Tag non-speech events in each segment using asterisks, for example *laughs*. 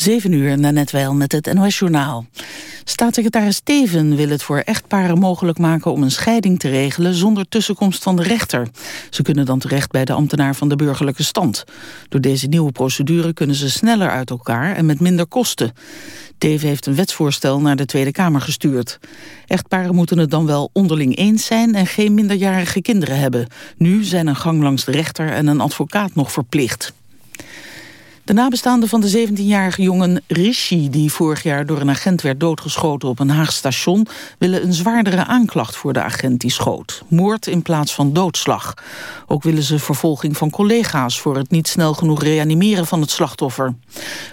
7 uur, net wel met het NOS-journaal. Staatssecretaris Steven wil het voor echtparen mogelijk maken om een scheiding te regelen zonder tussenkomst van de rechter. Ze kunnen dan terecht bij de ambtenaar van de burgerlijke stand. Door deze nieuwe procedure kunnen ze sneller uit elkaar en met minder kosten. Teven heeft een wetsvoorstel naar de Tweede Kamer gestuurd. Echtparen moeten het dan wel onderling eens zijn en geen minderjarige kinderen hebben. Nu zijn een gang langs de rechter en een advocaat nog verplicht. De nabestaanden van de 17-jarige jongen Rishi... die vorig jaar door een agent werd doodgeschoten op een Haag station... willen een zwaardere aanklacht voor de agent die schoot. Moord in plaats van doodslag. Ook willen ze vervolging van collega's... voor het niet snel genoeg reanimeren van het slachtoffer.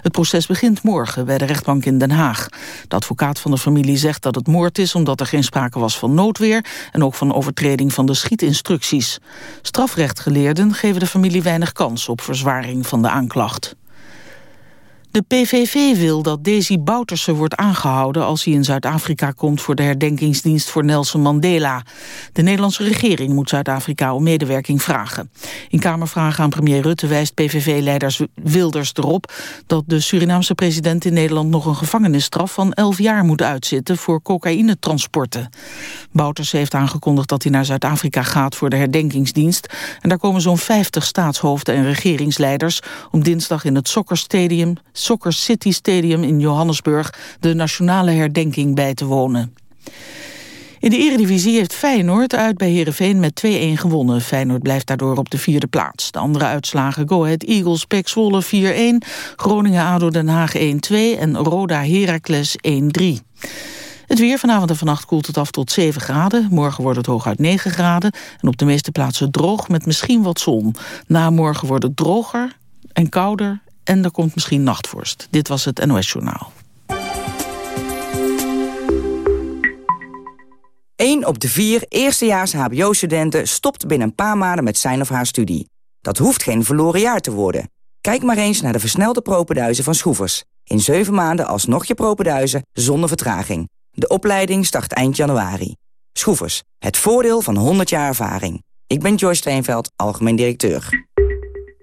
Het proces begint morgen bij de rechtbank in Den Haag. De advocaat van de familie zegt dat het moord is... omdat er geen sprake was van noodweer... en ook van overtreding van de schietinstructies. Strafrechtgeleerden geven de familie weinig kans... op verzwaring van de aanklacht. De PVV wil dat Desi Bouterse wordt aangehouden als hij in Zuid-Afrika komt voor de herdenkingsdienst voor Nelson Mandela. De Nederlandse regering moet Zuid-Afrika om medewerking vragen. In Kamervragen aan premier Rutte wijst PVV-leiders Wilders erop dat de Surinaamse president in Nederland nog een gevangenisstraf van 11 jaar moet uitzitten voor cocaïnetransporten. Bouterse heeft aangekondigd dat hij naar Zuid-Afrika gaat voor de herdenkingsdienst en daar komen zo'n 50 staatshoofden en regeringsleiders om dinsdag in het Soccer Stadium Soccer City Stadium in Johannesburg de nationale herdenking bij te wonen. In de eredivisie heeft Feyenoord uit bij Heerenveen met 2-1 gewonnen. Feyenoord blijft daardoor op de vierde plaats. De andere uitslagen Go Ahead Eagles, Pek Zwolle 4-1... Groningen-Ado Den Haag 1-2 en Roda Heracles 1-3. Het weer vanavond en vannacht koelt het af tot 7 graden. Morgen wordt het hooguit 9 graden. En op de meeste plaatsen droog met misschien wat zon. Na morgen wordt het droger en kouder en er komt misschien nachtvorst. Dit was het NOS Journaal. 1 op de vier eerstejaars hbo-studenten stopt binnen een paar maanden met zijn of haar studie. Dat hoeft geen verloren jaar te worden. Kijk maar eens naar de versnelde propenduizen van Schroevers. In 7 maanden alsnog je propenduizen zonder vertraging. De opleiding start eind januari. Schroevers, het voordeel van 100 jaar ervaring. Ik ben Joyce Steenveld, algemeen directeur.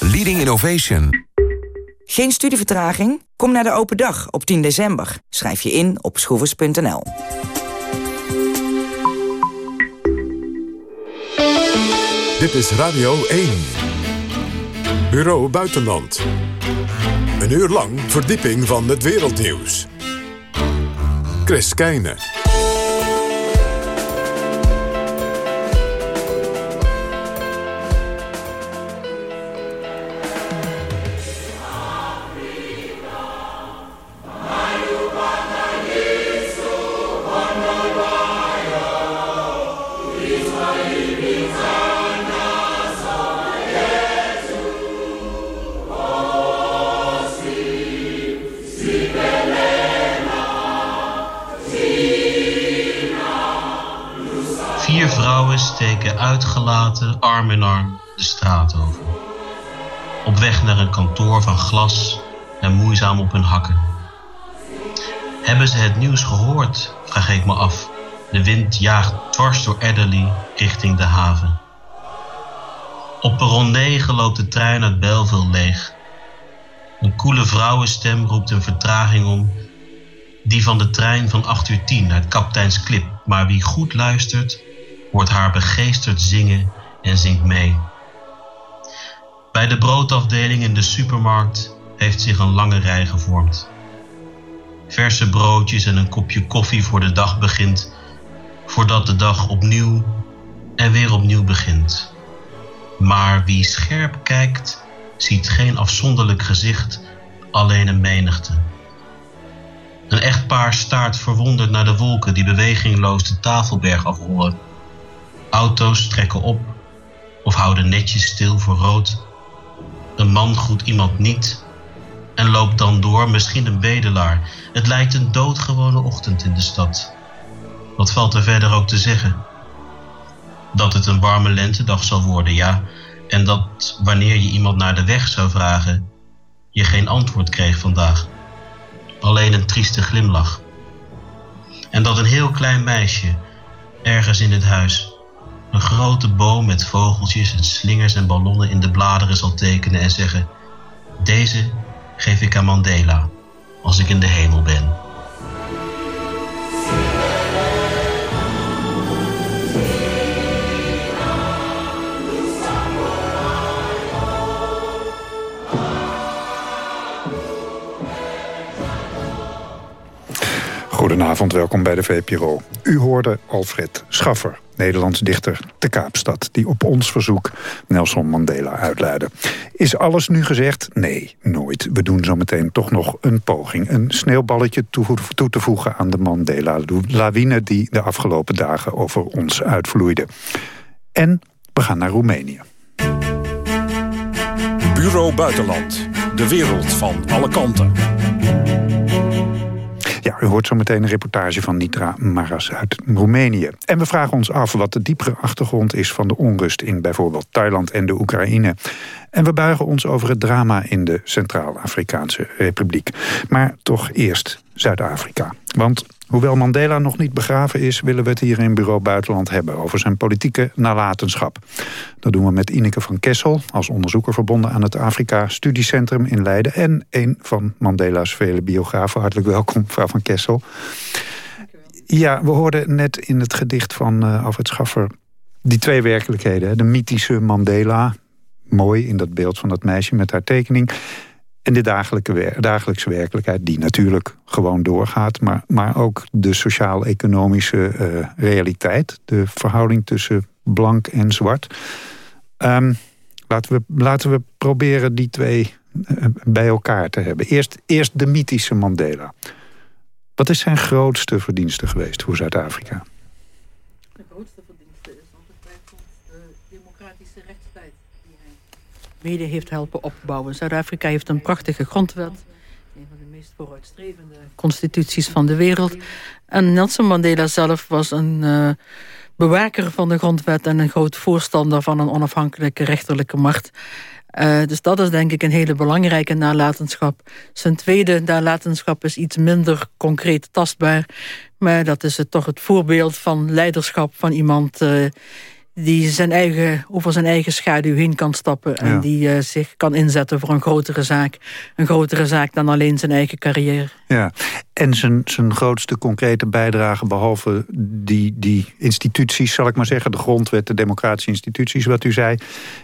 Leading Innovation. Geen studievertraging? Kom naar de open dag op 10 december. Schrijf je in op schroevers.nl. Dit is Radio 1. Bureau Buitenland. Een uur lang verdieping van het wereldnieuws. Chris Keijne. steken uitgelaten arm in arm de straat over. Op weg naar een kantoor van glas en moeizaam op hun hakken. Hebben ze het nieuws gehoord, vraag ik me af. De wind jaagt dwars door Adderley richting de haven. Op perron 9 loopt de trein uit Belleville leeg. Een koele vrouwenstem roept een vertraging om. Die van de trein van 8 uur 10 uit Kapteins Klip. Maar wie goed luistert, hoort haar begeesterd zingen en zingt mee. Bij de broodafdeling in de supermarkt heeft zich een lange rij gevormd. Verse broodjes en een kopje koffie voor de dag begint, voordat de dag opnieuw en weer opnieuw begint. Maar wie scherp kijkt, ziet geen afzonderlijk gezicht, alleen een menigte. Een echtpaar staart verwonderd naar de wolken die bewegingloos de tafelberg afrollen. Auto's trekken op of houden netjes stil voor rood. Een man groet iemand niet en loopt dan door, misschien een bedelaar. Het lijkt een doodgewone ochtend in de stad. Wat valt er verder ook te zeggen? Dat het een warme lentedag zal worden, ja. En dat wanneer je iemand naar de weg zou vragen, je geen antwoord kreeg vandaag. Alleen een trieste glimlach. En dat een heel klein meisje, ergens in het huis, een grote boom met vogeltjes en slingers en ballonnen in de bladeren zal tekenen en zeggen: Deze geef ik aan Mandela als ik in de hemel ben. Goedenavond, welkom bij de VPRO. U hoorde Alfred Schaffer, Nederlands dichter te Kaapstad... die op ons verzoek Nelson Mandela uitluidde. Is alles nu gezegd? Nee, nooit. We doen zometeen toch nog een poging. Een sneeuwballetje toe, te voegen aan de Mandela-lawine... die de afgelopen dagen over ons uitvloeide. En we gaan naar Roemenië. Bureau Buitenland. De wereld van alle kanten. U hoort zo meteen een reportage van Nitra Maras uit Roemenië. En we vragen ons af wat de diepere achtergrond is van de onrust in bijvoorbeeld Thailand en de Oekraïne. En we buigen ons over het drama in de Centraal-Afrikaanse Republiek. Maar toch eerst Zuid-Afrika. Want hoewel Mandela nog niet begraven is... willen we het hier in Bureau Buitenland hebben... over zijn politieke nalatenschap. Dat doen we met Ineke van Kessel... als onderzoeker verbonden aan het Afrika Studiecentrum in Leiden... en een van Mandela's vele biografen. Hartelijk welkom, mevrouw van Kessel. Ja, we hoorden net in het gedicht van uh, Alfred Schaffer... die twee werkelijkheden. De mythische Mandela, mooi in dat beeld van dat meisje met haar tekening... En de dagelijkse, werkelijkheid, die natuurlijk gewoon doorgaat... maar, maar ook de sociaal-economische uh, realiteit. De verhouding tussen blank en zwart. Um, laten, we, laten we proberen die twee uh, bij elkaar te hebben. Eerst, eerst de mythische Mandela. Wat is zijn grootste verdienste geweest voor Zuid-Afrika? De grootste verdienste is ongetwijfeld de democratische rechtsstijd die hij mede heeft helpen opbouwen. Zuid-Afrika heeft een prachtige grondwet. Een van de meest vooruitstrevende constituties van de wereld. En Nelson Mandela zelf was een uh, bewaker van de grondwet... en een groot voorstander van een onafhankelijke rechterlijke macht. Uh, dus dat is denk ik een hele belangrijke nalatenschap. Zijn tweede nalatenschap is iets minder concreet tastbaar. Maar dat is het toch het voorbeeld van leiderschap van iemand... Uh, die zijn eigen, over zijn eigen schaduw heen kan stappen... en ja. die uh, zich kan inzetten voor een grotere zaak. Een grotere zaak dan alleen zijn eigen carrière. Ja, en zijn, zijn grootste concrete bijdrage... behalve die, die instituties, zal ik maar zeggen... de grondwet, de democratische instituties, wat u zei...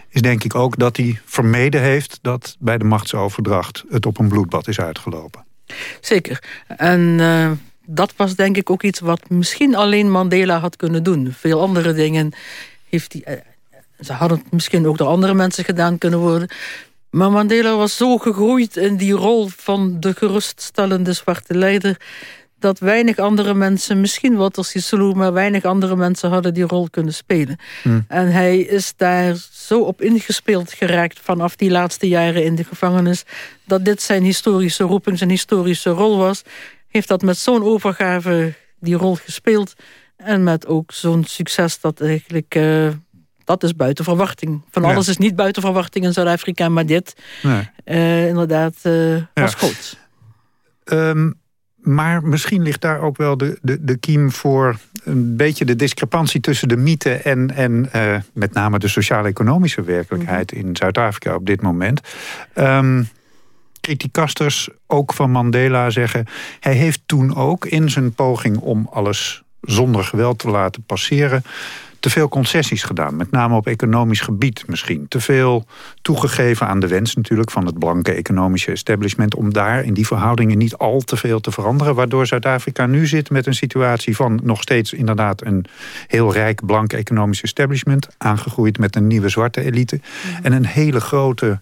is denk ik ook dat hij vermeden heeft... dat bij de machtsoverdracht het op een bloedbad is uitgelopen. Zeker. En... Uh, dat was denk ik ook iets wat misschien alleen Mandela had kunnen doen. Veel andere dingen heeft hij... Uh, ze hadden het misschien ook door andere mensen gedaan kunnen worden. Maar Mandela was zo gegroeid in die rol van de geruststellende zwarte leider... dat weinig andere mensen, misschien Walter Sisulu... maar weinig andere mensen hadden die rol kunnen spelen. Hmm. En hij is daar zo op ingespeeld geraakt... vanaf die laatste jaren in de gevangenis... dat dit zijn historische roeping, zijn historische rol was... heeft dat met zo'n overgave die rol gespeeld... En met ook zo'n succes dat eigenlijk... Uh, dat is buiten verwachting. Van ja. alles is niet buiten verwachting in Zuid-Afrika, maar dit nee. uh, inderdaad uh, ja. was groot. Um, maar misschien ligt daar ook wel de, de, de kiem voor een beetje de discrepantie tussen de mythe en, en uh, met name de sociaal-economische werkelijkheid -hmm. in Zuid-Afrika op dit moment. Um, criticasters, ook van Mandela, zeggen... hij heeft toen ook in zijn poging om alles zonder geweld te laten passeren... te veel concessies gedaan, met name op economisch gebied misschien. Te veel toegegeven aan de wens natuurlijk van het blanke economische establishment... om daar in die verhoudingen niet al te veel te veranderen... waardoor Zuid-Afrika nu zit met een situatie van nog steeds inderdaad... een heel rijk blank economisch establishment... aangegroeid met een nieuwe zwarte elite... En een hele grote,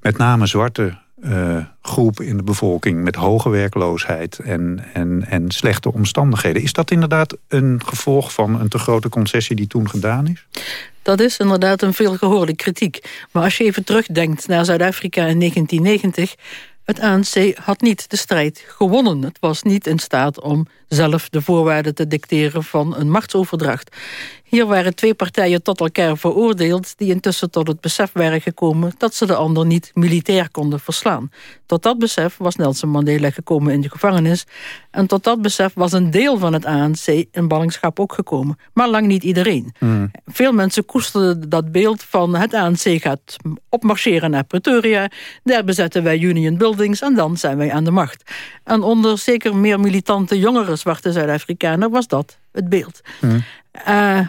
met name zwarte uh, groep in de bevolking met hoge werkloosheid en, en, en slechte omstandigheden. Is dat inderdaad een gevolg van een te grote concessie die toen gedaan is? Dat is inderdaad een veelgehoorde kritiek. Maar als je even terugdenkt naar Zuid-Afrika in 1990... Het ANC had niet de strijd gewonnen. Het was niet in staat om zelf de voorwaarden te dicteren van een machtsoverdracht. Hier waren twee partijen tot elkaar veroordeeld... die intussen tot het besef waren gekomen... dat ze de ander niet militair konden verslaan. Tot dat besef was Nelson Mandela gekomen in de gevangenis... en tot dat besef was een deel van het ANC in ballingschap ook gekomen. Maar lang niet iedereen. Hmm. Veel mensen koesterden dat beeld van... het ANC gaat opmarcheren naar Pretoria... daar bezetten wij Union Buildings en dan zijn wij aan de macht. En onder zeker meer militante jongere zwarte Zuid-Afrikanen... was dat het beeld. Hmm. Uh,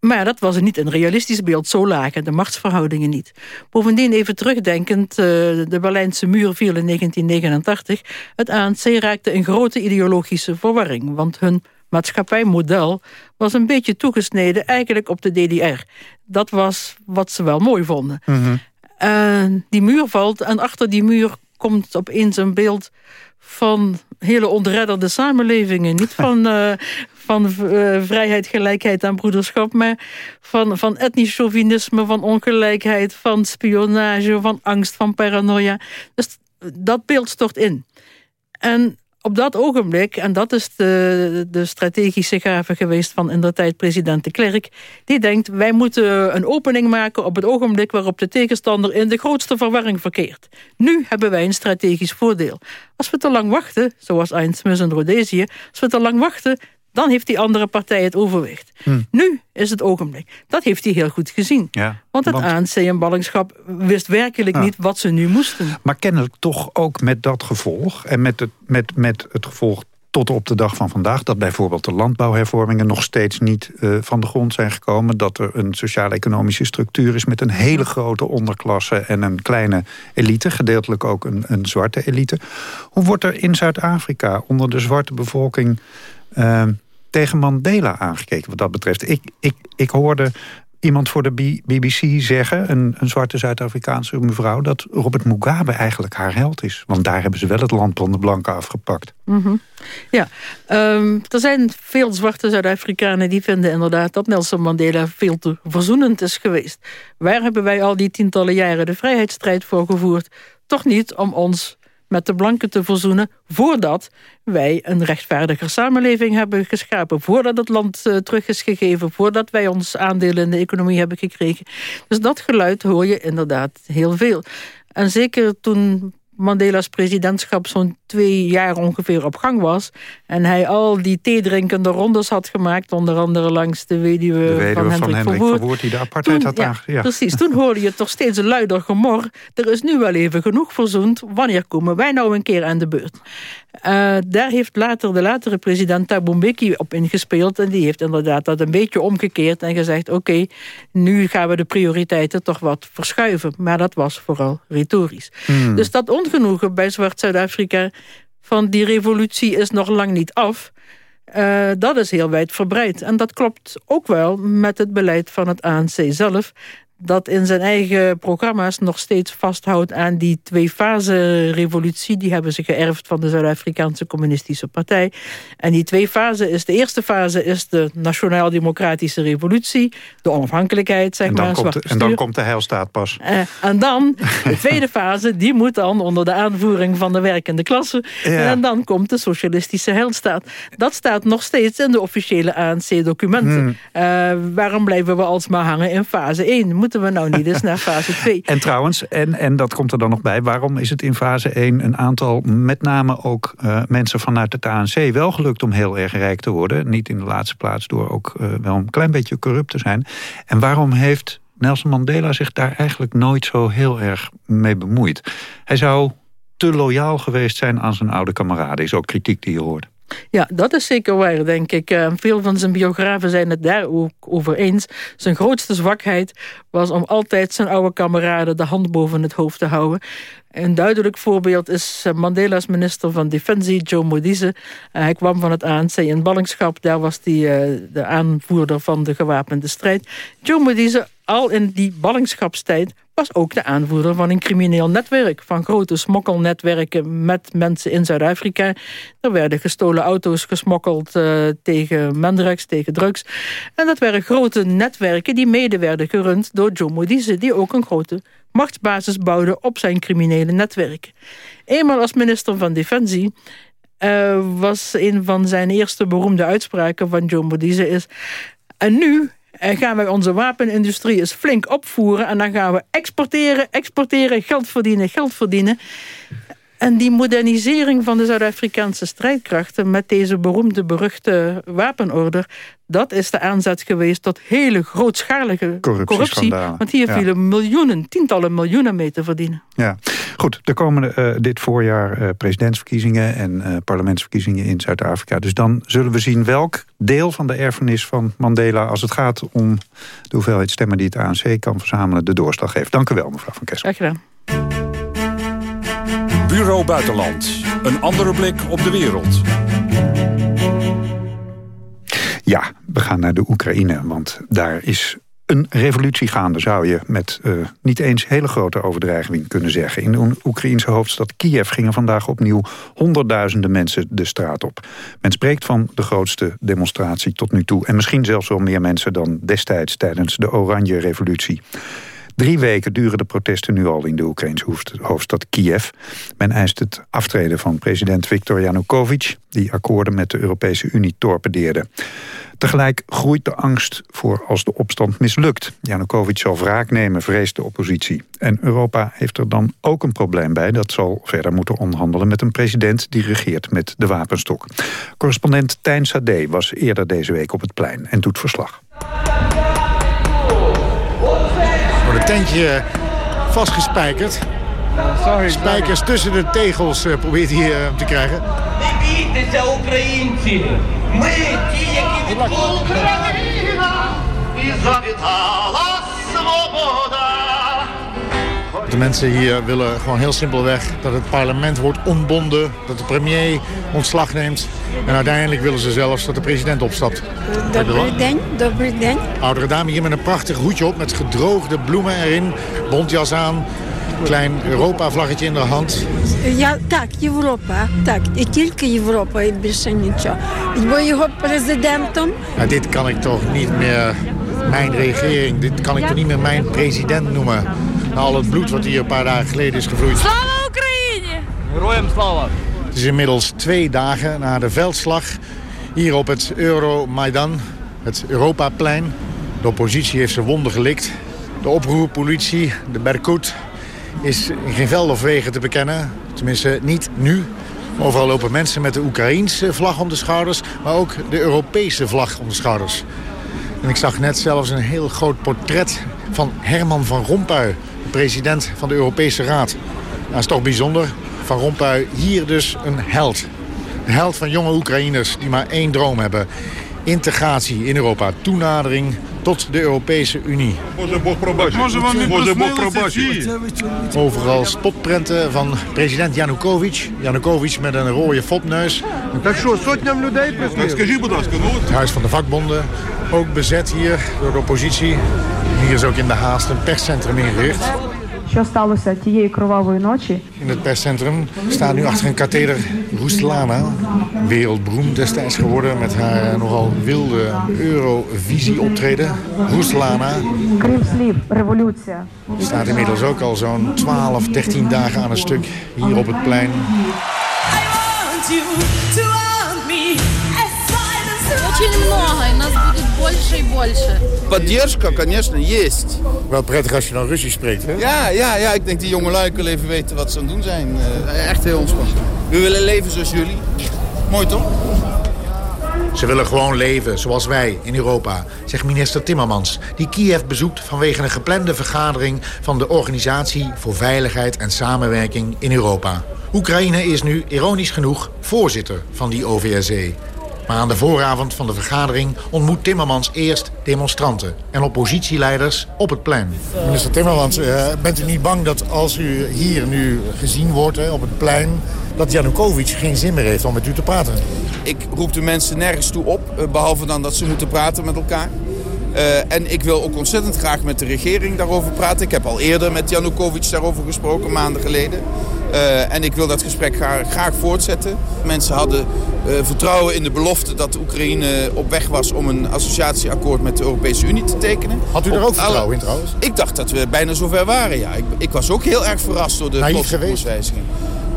maar dat was niet een realistisch beeld, zo lagen de machtsverhoudingen niet. Bovendien, even terugdenkend, eh, de Berlijnse muur viel in 1989. Het ANC raakte een grote ideologische verwarring, want hun maatschappijmodel was een beetje toegesneden eigenlijk op de DDR. Dat was wat ze wel mooi vonden. Mhm. die muur valt en achter die muur komt opeens een beeld van hele ontredderde samenlevingen. Niet *laughs* van, uh, van uh, vrijheid, gelijkheid en broederschap... maar van, van etnisch chauvinisme, van ongelijkheid... van spionage, van angst, van paranoia. Dus dat beeld stort in. En op dat ogenblik, en dat is de, de strategische gave geweest van in de tijd president de Klerk, die denkt wij moeten een opening maken op het ogenblik waarop de tegenstander in de grootste verwarring verkeert. Nu hebben wij een strategisch voordeel. Als we te lang wachten, zoals Einsmus en Rhodesië, als we te lang wachten, dan heeft die andere partij het overwicht. Hm. Nu is het ogenblik. Dat heeft hij heel goed gezien. Ja, want het ANC en ballingschap wist werkelijk niet wat ze nu moesten. Maar kennelijk toch ook met dat gevolg... en met het, met, met het gevolg tot op de dag van vandaag... dat bijvoorbeeld de landbouwhervormingen nog steeds niet uh, van de grond zijn gekomen... dat er een sociaal-economische structuur is met een hele grote onderklasse... en een kleine elite, gedeeltelijk ook een, een zwarte elite. Hoe wordt er in Zuid-Afrika onder de zwarte bevolking... Uh, tegen Mandela aangekeken wat dat betreft. Ik, ik, ik hoorde iemand voor de BBC zeggen, een, een zwarte Zuid-Afrikaanse mevrouw... dat Robert Mugabe eigenlijk haar held is. Want daar hebben ze wel het land van de blanken afgepakt. Mhm. Ja, um, er zijn veel zwarte Zuid-Afrikanen die vinden inderdaad... dat Nelson Mandela veel te verzoenend is geweest. Waar hebben wij al die tientallen jaren de vrijheidsstrijd voor gevoerd? Toch niet om ons met de blanken te verzoenen... voordat wij een rechtvaardiger samenleving hebben geschapen... voordat het land uh, terug is gegeven... voordat wij ons aandelen in de economie hebben gekregen. Dus dat geluid hoor je inderdaad heel veel. En zeker toen Mandela's presidentschap zo'n twee jaar ongeveer op gang was... en hij al die theedrinkende rondes had gemaakt... onder andere langs de weduwe, de weduwe van Hendrik, van Hendrik Verwoerd... die de apartheid had ja, ja, Precies, toen hoorde je toch steeds een luider gemor... er is nu wel even genoeg verzoend, wanneer komen wij nou een keer aan de beurt? Uh, daar heeft later de latere president Thabo Mbeki op ingespeeld... en die heeft inderdaad dat een beetje omgekeerd en gezegd... oké, nu gaan we de prioriteiten toch wat verschuiven. Maar dat was vooral retorisch. Hmm. Dus dat ongenoegen bij Zwart Zuid-Afrika... van die revolutie is nog lang niet af... Uh, dat is heel wijdverbreid. En dat klopt ook wel met het beleid van het ANC zelf dat in zijn eigen programma's nog steeds vasthoudt aan die twee-fase revolutie. Die hebben ze geërfd van de Zuid-Afrikaanse Communistische Partij. En die twee fasen is, de eerste fase is de Nationaal-Democratische Revolutie, de onafhankelijkheid, zeg en maar. Komt en dan komt de heilstaat pas. Uh, en dan, de tweede fase, die moet dan onder de aanvoering van de werkende klasse. En dan komt de socialistische heilstaat. Dat staat nog steeds in de officiële ANC-documenten. Hmm. Uh, waarom blijven we alsmaar hangen in fase 1? Moeten we nou niet eens naar fase 2. *laughs* En trouwens, en, en dat komt er dan nog bij... waarom is het in fase 1 een aantal, met name ook uh, mensen vanuit het ANC... wel gelukt om heel erg rijk te worden? Niet in de laatste plaats door ook uh, wel een klein beetje corrupt te zijn. En waarom heeft Nelson Mandela zich daar eigenlijk nooit zo heel erg mee bemoeid? Hij zou te loyaal geweest zijn aan zijn oude kameraden. Is ook kritiek die je hoort. Ja, dat is zeker waar, denk ik. Uh, veel van zijn biografen zijn het daar ook over eens. Zijn grootste zwakheid was om altijd zijn oude kameraden de hand boven het hoofd te houden. Een duidelijk voorbeeld is eh, Mandela's minister van Defensie, Joe Modise. Uh, hij kwam van het ANC in ballingschap. Daar was hij uh, de aanvoerder van de gewapende strijd. Joe Modise, al in die ballingschapstijd was ook de aanvoerder van een crimineel netwerk. Van grote smokkelnetwerken met mensen in Zuid-Afrika. Er werden gestolen auto's gesmokkeld tegen mendrugs, tegen drugs. En dat waren grote netwerken die mede werden gerund door Joe Modize... die ook een grote machtsbasis bouwde op zijn criminele netwerk. Eenmaal als minister van Defensie uh, was een van zijn eerste beroemde uitspraken van Joe Modize is... En nu gaan wij onze wapenindustrie eens flink opvoeren... en dan gaan we exporteren, exporteren, geld verdienen, geld verdienen. En die modernisering van de Zuid-Afrikaanse strijdkrachten... met deze beroemde, beruchte wapenorder... dat is de aanzet geweest tot hele grootschalige corruptie. Want hier vielen miljoenen, tientallen miljoenen mee te verdienen. Ja, goed. Er komen uh, dit voorjaar uh, presidentsverkiezingen... en uh, parlementsverkiezingen in Zuid-Afrika. Dus dan zullen we zien welk deel van de erfenis van Mandela... als het gaat om de hoeveelheid stemmen die het ANC kan verzamelen... de doorslag heeft. Dank u wel, mevrouw Van Kessel. Graag gedaan. Bureau Buitenland. Een andere blik op de wereld. Ja, we gaan naar de Oekraïne, want daar is een revolutie gaande, zou je met uh, niet eens hele grote overdrijving kunnen zeggen. In de Oekraïnse hoofdstad Kiev gingen vandaag opnieuw honderdduizenden mensen de straat op. Men spreekt van de grootste demonstratie tot nu toe. En misschien zelfs wel meer mensen dan destijds tijdens de Oranje Revolutie. Drie weken duren de protesten nu al in de Oekraïnse hoofdstad Kiev. Men eist het aftreden van president Viktor Yanukovych... die akkoorden met de Europese Unie torpedeerde. Tegelijk groeit de angst voor als de opstand mislukt. Yanukovych zal wraak nemen, vreest de oppositie. En Europa heeft er dan ook een probleem bij. Dat zal verder moeten onderhandelen met een president... die regeert met de wapenstok. Correspondent Tijn Sade was eerder deze week op het plein en doet verslag tentje vastgespijkerd. Sorry, Spijkers tussen de tegels uh, probeert hij uh, te krijgen. De mensen hier willen gewoon heel simpelweg dat het parlement wordt ontbonden, dat de premier ontslag neemt. En uiteindelijk willen ze zelfs dat de president opstapt. Добрий день, добрий день. Oudere dame hier met een prachtig hoedje op met gedroogde bloemen erin, bontjas aan. Klein Europa-vlaggetje in de hand. Ja, так, Європа. Так, і тільки Європа, і більше нічого. Ik ben його президентом. Ja, dit kan ik toch niet meer mijn regering, dit kan ik toch niet meer mijn president noemen. Na al het bloed wat hier een paar dagen geleden is gevloeid. Slava Oekraïne! Royam slava! Het is inmiddels twee dagen na de veldslag hier op het Euromaidan, het Europaplein. De oppositie heeft zijn wonden gelikt. De oproerpolitie, de Berkut, is in geen veld of wegen te bekennen. Tenminste, niet nu. Overal lopen mensen met de Oekraïense vlag om de schouders... maar ook de Europese vlag om de schouders. En ik zag net zelfs een heel groot portret van Herman van Rompuy... de president van de Europese Raad. Dat is toch bijzonder. Van Rompuy hier dus een held. Een held van jonge Oekraïners die maar één droom hebben. Integratie in Europa, toenadering tot de Europese Unie. Overal spotprenten van president Janukovic. Janukovic met een rode fopneus. Het huis van de vakbonden, ook bezet hier door de oppositie. Hier is ook in de haast een perscentrum ingericht. In het perscentrum staat nu achter een katheder Roestlana, Wereldberoemd destijds geworden met haar nogal wilde Eurovisie optreden. Rustlana. Кримслів, революція. Staat inmiddels ook al zo'n 12, 13 dagen aan een stuk hier op het plein. Очень много, и нас будет больше и больше. Поддержка, конечно, есть. Wel prettig als je dan Russisch spreekt, hè? Ja, ja, ja. Ik denk die jonge lui kunnen even weten wat ze aan het doen zijn. Uh, echt heel ontspannen. We willen leven zoals jullie. Mooi toch? Ze willen gewoon leven zoals wij in Europa, zegt minister Timmermans... die Kiev bezoekt vanwege een geplande vergadering... van de Organisatie voor Veiligheid en Samenwerking in Europa. Oekraïne is nu, ironisch genoeg, voorzitter van die OVSE. Maar aan de vooravond van de vergadering ontmoet Timmermans eerst demonstranten en oppositieleiders op het plein. Minister Timmermans, uh, bent u niet bang dat als u hier nu gezien wordt op het plein... dat Janukovic geen zin meer heeft om met u te praten? Ik roep de mensen nergens toe op, behalve dan dat ze moeten praten met elkaar. Uh, en ik wil ook ontzettend graag met de regering daarover praten. Ik heb al eerder met Janukovic daarover gesproken, maanden geleden. Uh, en ik wil dat gesprek graag, graag voortzetten. Mensen hadden uh, vertrouwen in de belofte dat Oekraïne op weg was om een associatieakkoord met de Europese Unie te tekenen. Had u er ook vertrouwen in trouwens? Ik dacht dat we bijna zover waren, ja. Ik, ik was ook heel erg verrast door de koerswijziging.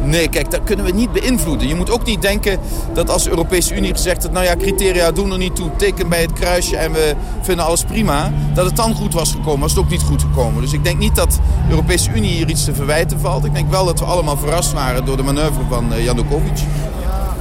Nee, kijk, dat kunnen we niet beïnvloeden. Je moet ook niet denken dat als de Europese Unie gezegd heeft... nou ja, criteria doen er niet toe, teken bij het kruisje en we vinden alles prima... dat het dan goed was gekomen, was het ook niet goed gekomen. Dus ik denk niet dat de Europese Unie hier iets te verwijten valt. Ik denk wel dat we allemaal verrast waren door de manoeuvre van uh, Janukovic.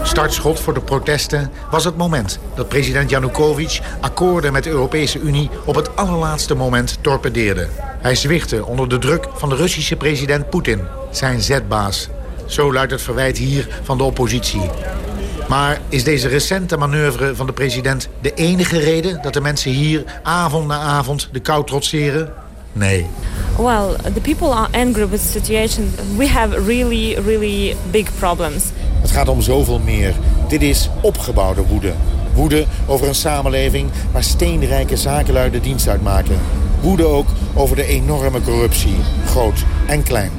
Startschot voor de protesten was het moment dat president Janukovic akkoorden met de Europese Unie op het allerlaatste moment torpedeerde. Hij zwichtte onder de druk van de Russische president Poetin, zijn zetbaas. Zo luidt het verwijt hier van de oppositie. Maar is deze recente manoeuvre van de president de enige reden... dat de mensen hier avond na avond de kou trotseren? Nee. Well, the people are angry with the situation. We have really, really big problems. Het gaat om zoveel meer. Dit is opgebouwde woede. Woede over een samenleving waar steenrijke zakenlui de dienst uitmaken. Woede ook over de enorme corruptie, groot en klein.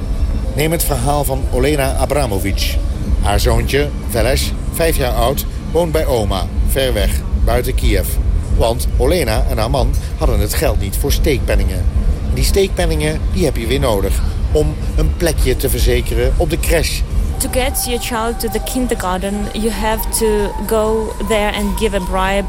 Neem het verhaal van Olena Abramovic. Haar zoontje, Veles, vijf jaar oud, woont bij oma, ver weg, buiten Kiev. Want Olena en haar man hadden het geld niet voor steekpenningen. Die steekpenningen die heb je weer nodig om een plekje te verzekeren op de crash. To get your child to the kindergarten, you have to go there and give a bribe.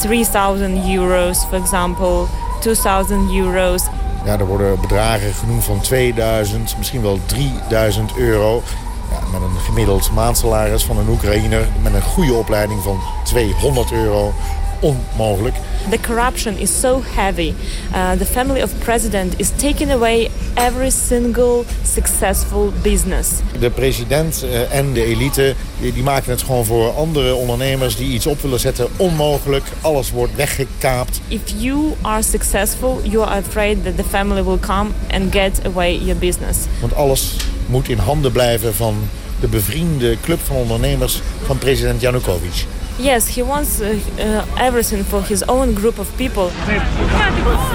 3000 euros, for example, 2000 euros. Ja, er worden bedragen genoemd van 2000, misschien wel 3000 euro. Ja, met een gemiddeld maandsalaris van een Oekraïner met een goede opleiding van 200 euro onmogelijk. The corruption is so heavy. Uh, the family of president is taking away every single successful business. De president uh, en de elite die, die, maken het gewoon voor andere ondernemers die iets op willen zetten onmogelijk. Alles wordt weggekaapt. If you are successful, you are afraid that the family will come and get away your business. Want alles moet in handen blijven van de bevriende club van ondernemers van president Janukovic. Yes, he wants uh, uh, everything for his own group of people.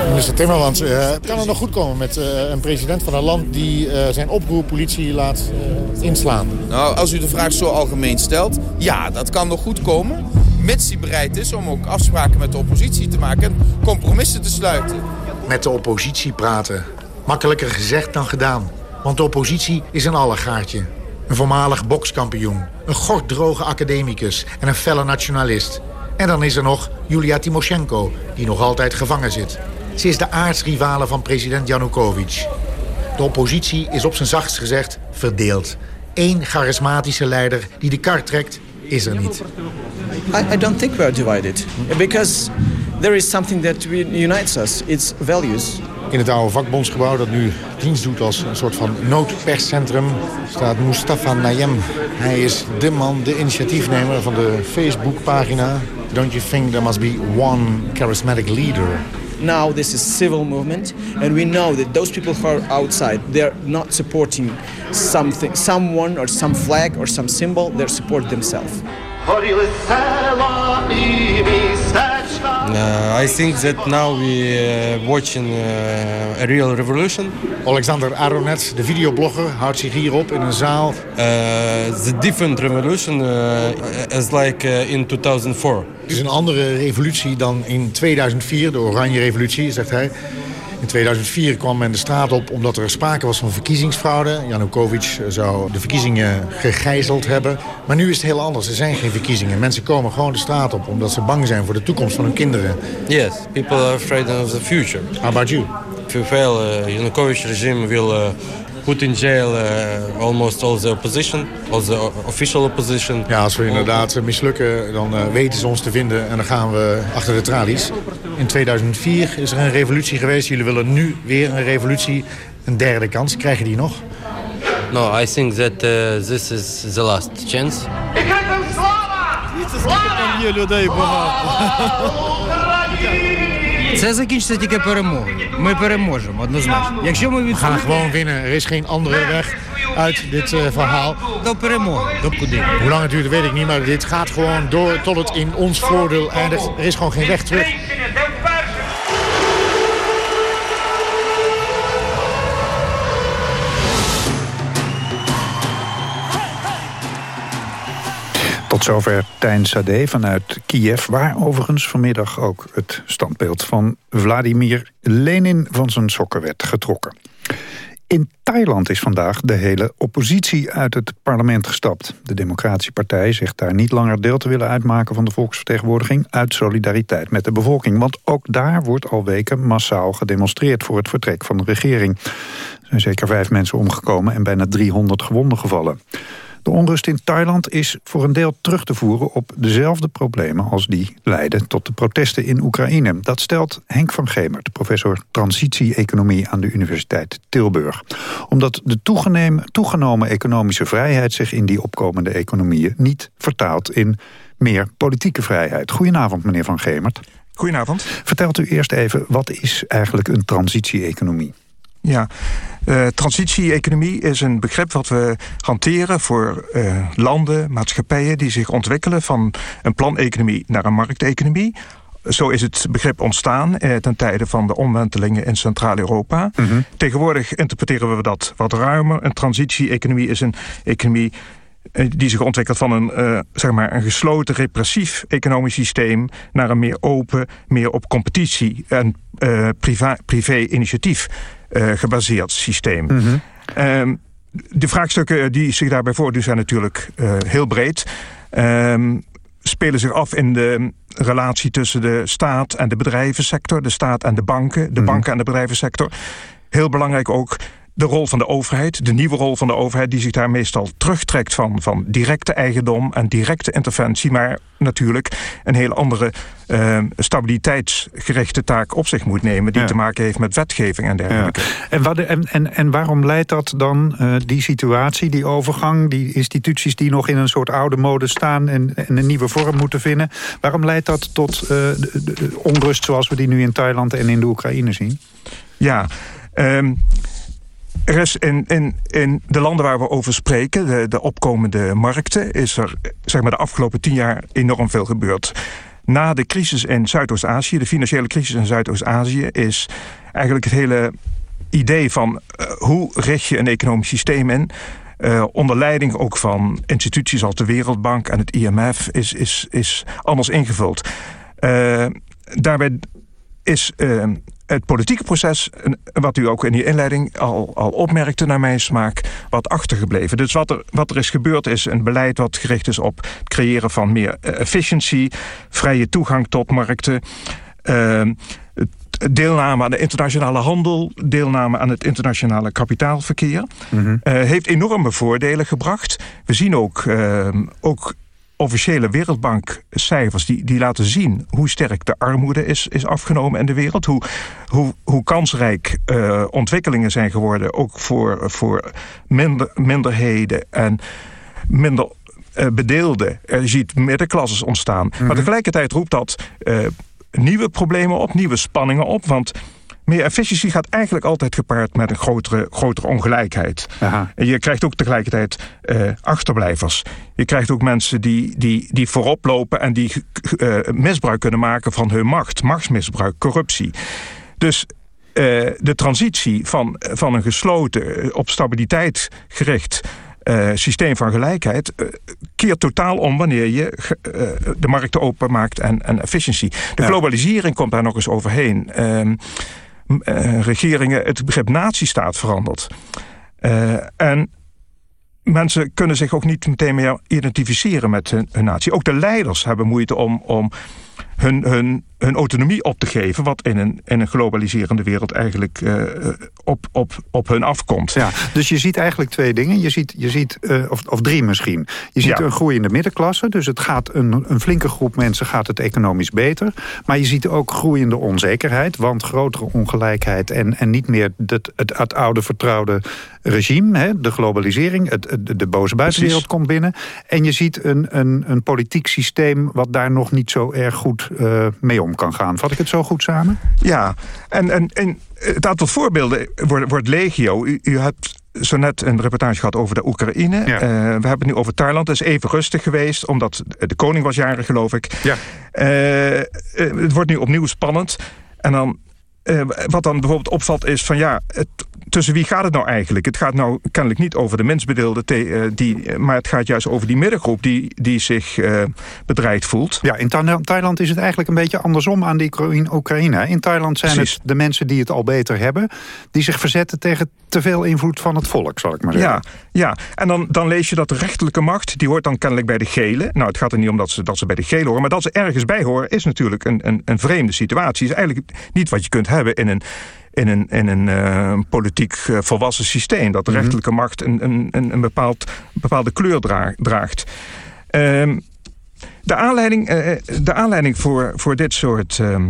Minister Timmermans, uh, kan het nog goed komen met uh, een president van een land die uh, zijn oproerpolitie laat uh, inslaan? Nou, als u de vraag zo algemeen stelt, ja, dat kan nog goed komen. Mits hij bereid is om ook afspraken met de oppositie te maken en compromissen te sluiten. Met de oppositie praten. Makkelijker gezegd dan gedaan. Want de oppositie is een allegaartje. Een voormalig bokskampioen, een gorddroge academicus en een felle nationalist. En dan is er nog Julia Timoshenko, die nog altijd gevangen zit. Ze is de aardsrivale van president Janukovic. De oppositie is op zijn zachtst gezegd verdeeld. Eén charismatische leider die de kar trekt, is er niet. I, I don't think we are divided. Because there is something that unites us. It's values. In het oude vakbondsgebouw dat nu dienst doet als een soort van noodperscentrum... staat Mustafa Nayem. Hij is de man, de initiatiefnemer van de Facebookpagina. Don't you think there must be one charismatic leader? Now this is civil movement and we know that those people who are outside they're not supporting something someone or some flag or some symbol they're supporting themselves. Uh, I think that now we uh, watching uh, a real revolution. Alexander Aronet, de videoblogger, houdt zich hier op in een zaal. Uh, the different revolution is like in 2004. Het is een andere revolutie dan in 2004, de Oranje Revolutie, zegt hij. In 2004 kwam men de straat op omdat er sprake was van verkiezingsfraude. Janukovic zou de verkiezingen gegijzeld hebben. Maar nu is het heel anders. Er zijn geen verkiezingen. Mensen komen gewoon de straat op omdat ze bang zijn voor de toekomst van hun kinderen. Yes, people are afraid of the future. How about you? If you fail, uh, Yanukovych regime will uh, put in jail uh, almost all the opposition, all the official opposition. Ja, als we inderdaad mislukken, dan uh, weten ze ons te vinden en dan gaan we achter de tralies. In 2004 is er een revolutie geweest. Jullie willen nu weer een revolutie. Een derde kans. Krijgen die nog? No, I think that uh, this is the last chance. *laughs* Це закінчиться тільки перемогою. Ми переможемо, однозначно. Якщо ми We gaan gewoon winnen. Er is geen andere weg uit dit uh, verhaal. До перемоги. До куди? Hoe lang het duurt, weet ik niet. Maar dit gaat gewoon door tot het in ons voordeel eindigt. Er is gewoon geen weg terug. Tot zover Tijn Sade vanuit Kiev... waar overigens vanmiddag ook het standbeeld van Vladimir Lenin... van zijn sokken werd getrokken. In Thailand is vandaag de hele oppositie uit het parlement gestapt. De Democratische Partij zegt daar niet langer deel te willen uitmaken... van de volksvertegenwoordiging uit solidariteit met de bevolking. Want ook daar wordt al weken massaal gedemonstreerd... voor het vertrek van de regering. Er zijn zeker vijf mensen omgekomen en bijna 300 gewonden gevallen. De onrust in Thailand is voor een deel terug te voeren op dezelfde problemen als die leiden tot de protesten in Oekraïne. Dat stelt Henk van Gemert, professor transitie-economie aan de Universiteit Tilburg. Omdat de toegenomen economische vrijheid zich in die opkomende economieën niet vertaalt in meer politieke vrijheid. Goedenavond, meneer van Gemert. Goedenavond. Vertelt u eerst even, wat is eigenlijk een transitie-economie? Ja, uh, transitie-economie is een begrip wat we hanteren voor uh, landen, maatschappijen die zich ontwikkelen van een planeconomie naar een markteconomie. Zo is het begrip ontstaan eh, ten tijde van de omwentelingen in Centraal-Europa. Mm Tegenwoordig interpreteren we dat wat ruimer. Een transitie-economie is een economie eh, die zich ontwikkelt van een, uh, zeg maar een gesloten repressief economisch systeem naar een meer open, meer op competitie en uh, privé-initiatief privé gebaseerd systeem. Mm -hmm. de vraagstukken die zich daarbij voordoen zijn natuurlijk heel breed. Um, spelen zich af in de relatie tussen de staat en de bedrijvensector, de staat en de banken, de mm -hmm. banken en de bedrijvensector. Heel belangrijk ook de rol van de overheid, de nieuwe rol van de overheid... die zich daar meestal terugtrekt van, van directe eigendom en directe interventie... maar natuurlijk een hele andere uh, stabiliteitsgerichte taak op zich moet nemen... die te maken heeft met wetgeving en dergelijke. Ja. En, wat, en, en, en waarom leidt dat dan, uh, die situatie, die overgang... die instituties die nog in een soort oude mode staan... en, en een nieuwe vorm moeten vinden... waarom leidt dat tot uh, de, de, de onrust zoals we die nu in Thailand en in de Oekraïne zien? Ja, um, is in, in, in de landen waar we over spreken, de, de opkomende markten... is er zeg maar, de afgelopen tien jaar enorm veel gebeurd. Na de crisis in Zuidoost-Azië, de financiële crisis in Zuidoost-Azië... is eigenlijk het hele idee van uh, hoe richt je een economisch systeem in... Uh, onder leiding ook van instituties als de Wereldbank en het IMF... is, is, is anders ingevuld. Uh, daarbij is het politieke proces, wat u ook in die inleiding al, al opmerkte naar mijn smaak, wat achtergebleven. Dus wat er, wat er is gebeurd is een beleid wat gericht is op het creëren van meer uh, efficiency, vrije toegang tot markten, uh, deelname aan de internationale handel, deelname aan het internationale kapitaalverkeer. Mm -hmm. uh, heeft enorme voordelen gebracht. We zien ook, uh, ook officiële Wereldbankcijfers die, die laten zien hoe sterk de armoede is, is afgenomen in de wereld. Hoe, hoe, hoe kansrijk uh, ontwikkelingen zijn geworden, ook voor, voor minder, minderheden en minder uh, bedeelden. Je ziet middenklasses ontstaan. Mm -hmm. Maar mhm. tegelijkertijd roept dat uh, nieuwe problemen op, nieuwe spanningen op. Want meer efficiëntie gaat eigenlijk altijd gepaard met een grotere, grotere ongelijkheid. Aha. En je krijgt ook tegelijkertijd uh, achterblijvers. Je krijgt ook mensen die, die, die voorop lopen en die uh, misbruik kunnen maken van hun macht. Machtsmisbruik, corruptie. Dus uh, de transitie van, van een gesloten, op stabiliteit gericht uh, systeem van gelijkheid uh, keert totaal om wanneer je uh, de markten openmaakt en, en efficiëntie. De ja. globalisering komt daar nog eens overheen. Uh, regeringen het begrip natiestaat veranderd. Uh, en mensen kunnen zich ook niet meteen meer identificeren met hun, hun natie. Ook de leiders hebben moeite om, om hun, hun, hun autonomie op te geven... wat in een, in een globaliserende wereld eigenlijk uh, op, op, op hun afkomt. Ja, dus je ziet eigenlijk twee dingen. Je ziet, je ziet uh, of, of drie misschien. Je ziet ja. een groeiende middenklasse. Dus het gaat een, een flinke groep mensen gaat het economisch beter. Maar je ziet ook groeiende onzekerheid. Want grotere ongelijkheid en, en niet meer het, het, het oude vertrouwde regime. Hè, de globalisering, het, het, de boze buitenwereld Precies. komt binnen. En je ziet een, een, een politiek systeem wat daar nog niet zo erg goed uh, mee om kan gaan. Vat ik het zo goed samen? Ja, en, en, en het aantal voorbeelden wordt, wordt legio. U, u hebt zo net een reportage gehad over de Oekraïne. Ja. Uh, we hebben het nu over Thailand. Het is even rustig geweest, omdat de koning was jarig, geloof ik. Ja. Uh, het wordt nu opnieuw spannend. En dan wat dan bijvoorbeeld opvalt is van ja, het, tussen wie gaat het nou eigenlijk? Het gaat nou kennelijk niet over de mensbedeelde, die, maar het gaat juist over die middengroep die, die zich bedreigd voelt. Ja, in Thailand is het eigenlijk een beetje andersom aan die Oekraïne. In Thailand zijn het de mensen die het al beter hebben, die zich verzetten tegen te veel invloed van het volk, zal ik maar zeggen. Ja, ja. en dan, dan lees je dat de rechterlijke macht, die hoort dan kennelijk bij de gele. Nou, het gaat er niet om dat ze, dat ze bij de gele horen, maar dat ze ergens bij horen is natuurlijk een, een, een vreemde situatie. Is eigenlijk niet wat je kunt hebben in een in een, in een uh, politiek uh, volwassen systeem. Dat de mhm. rechterlijke macht een, een, een, bepaald, bepaalde kleur draagt. Uh, de aanleiding, uh, de aanleiding voor, voor dit soort ehm,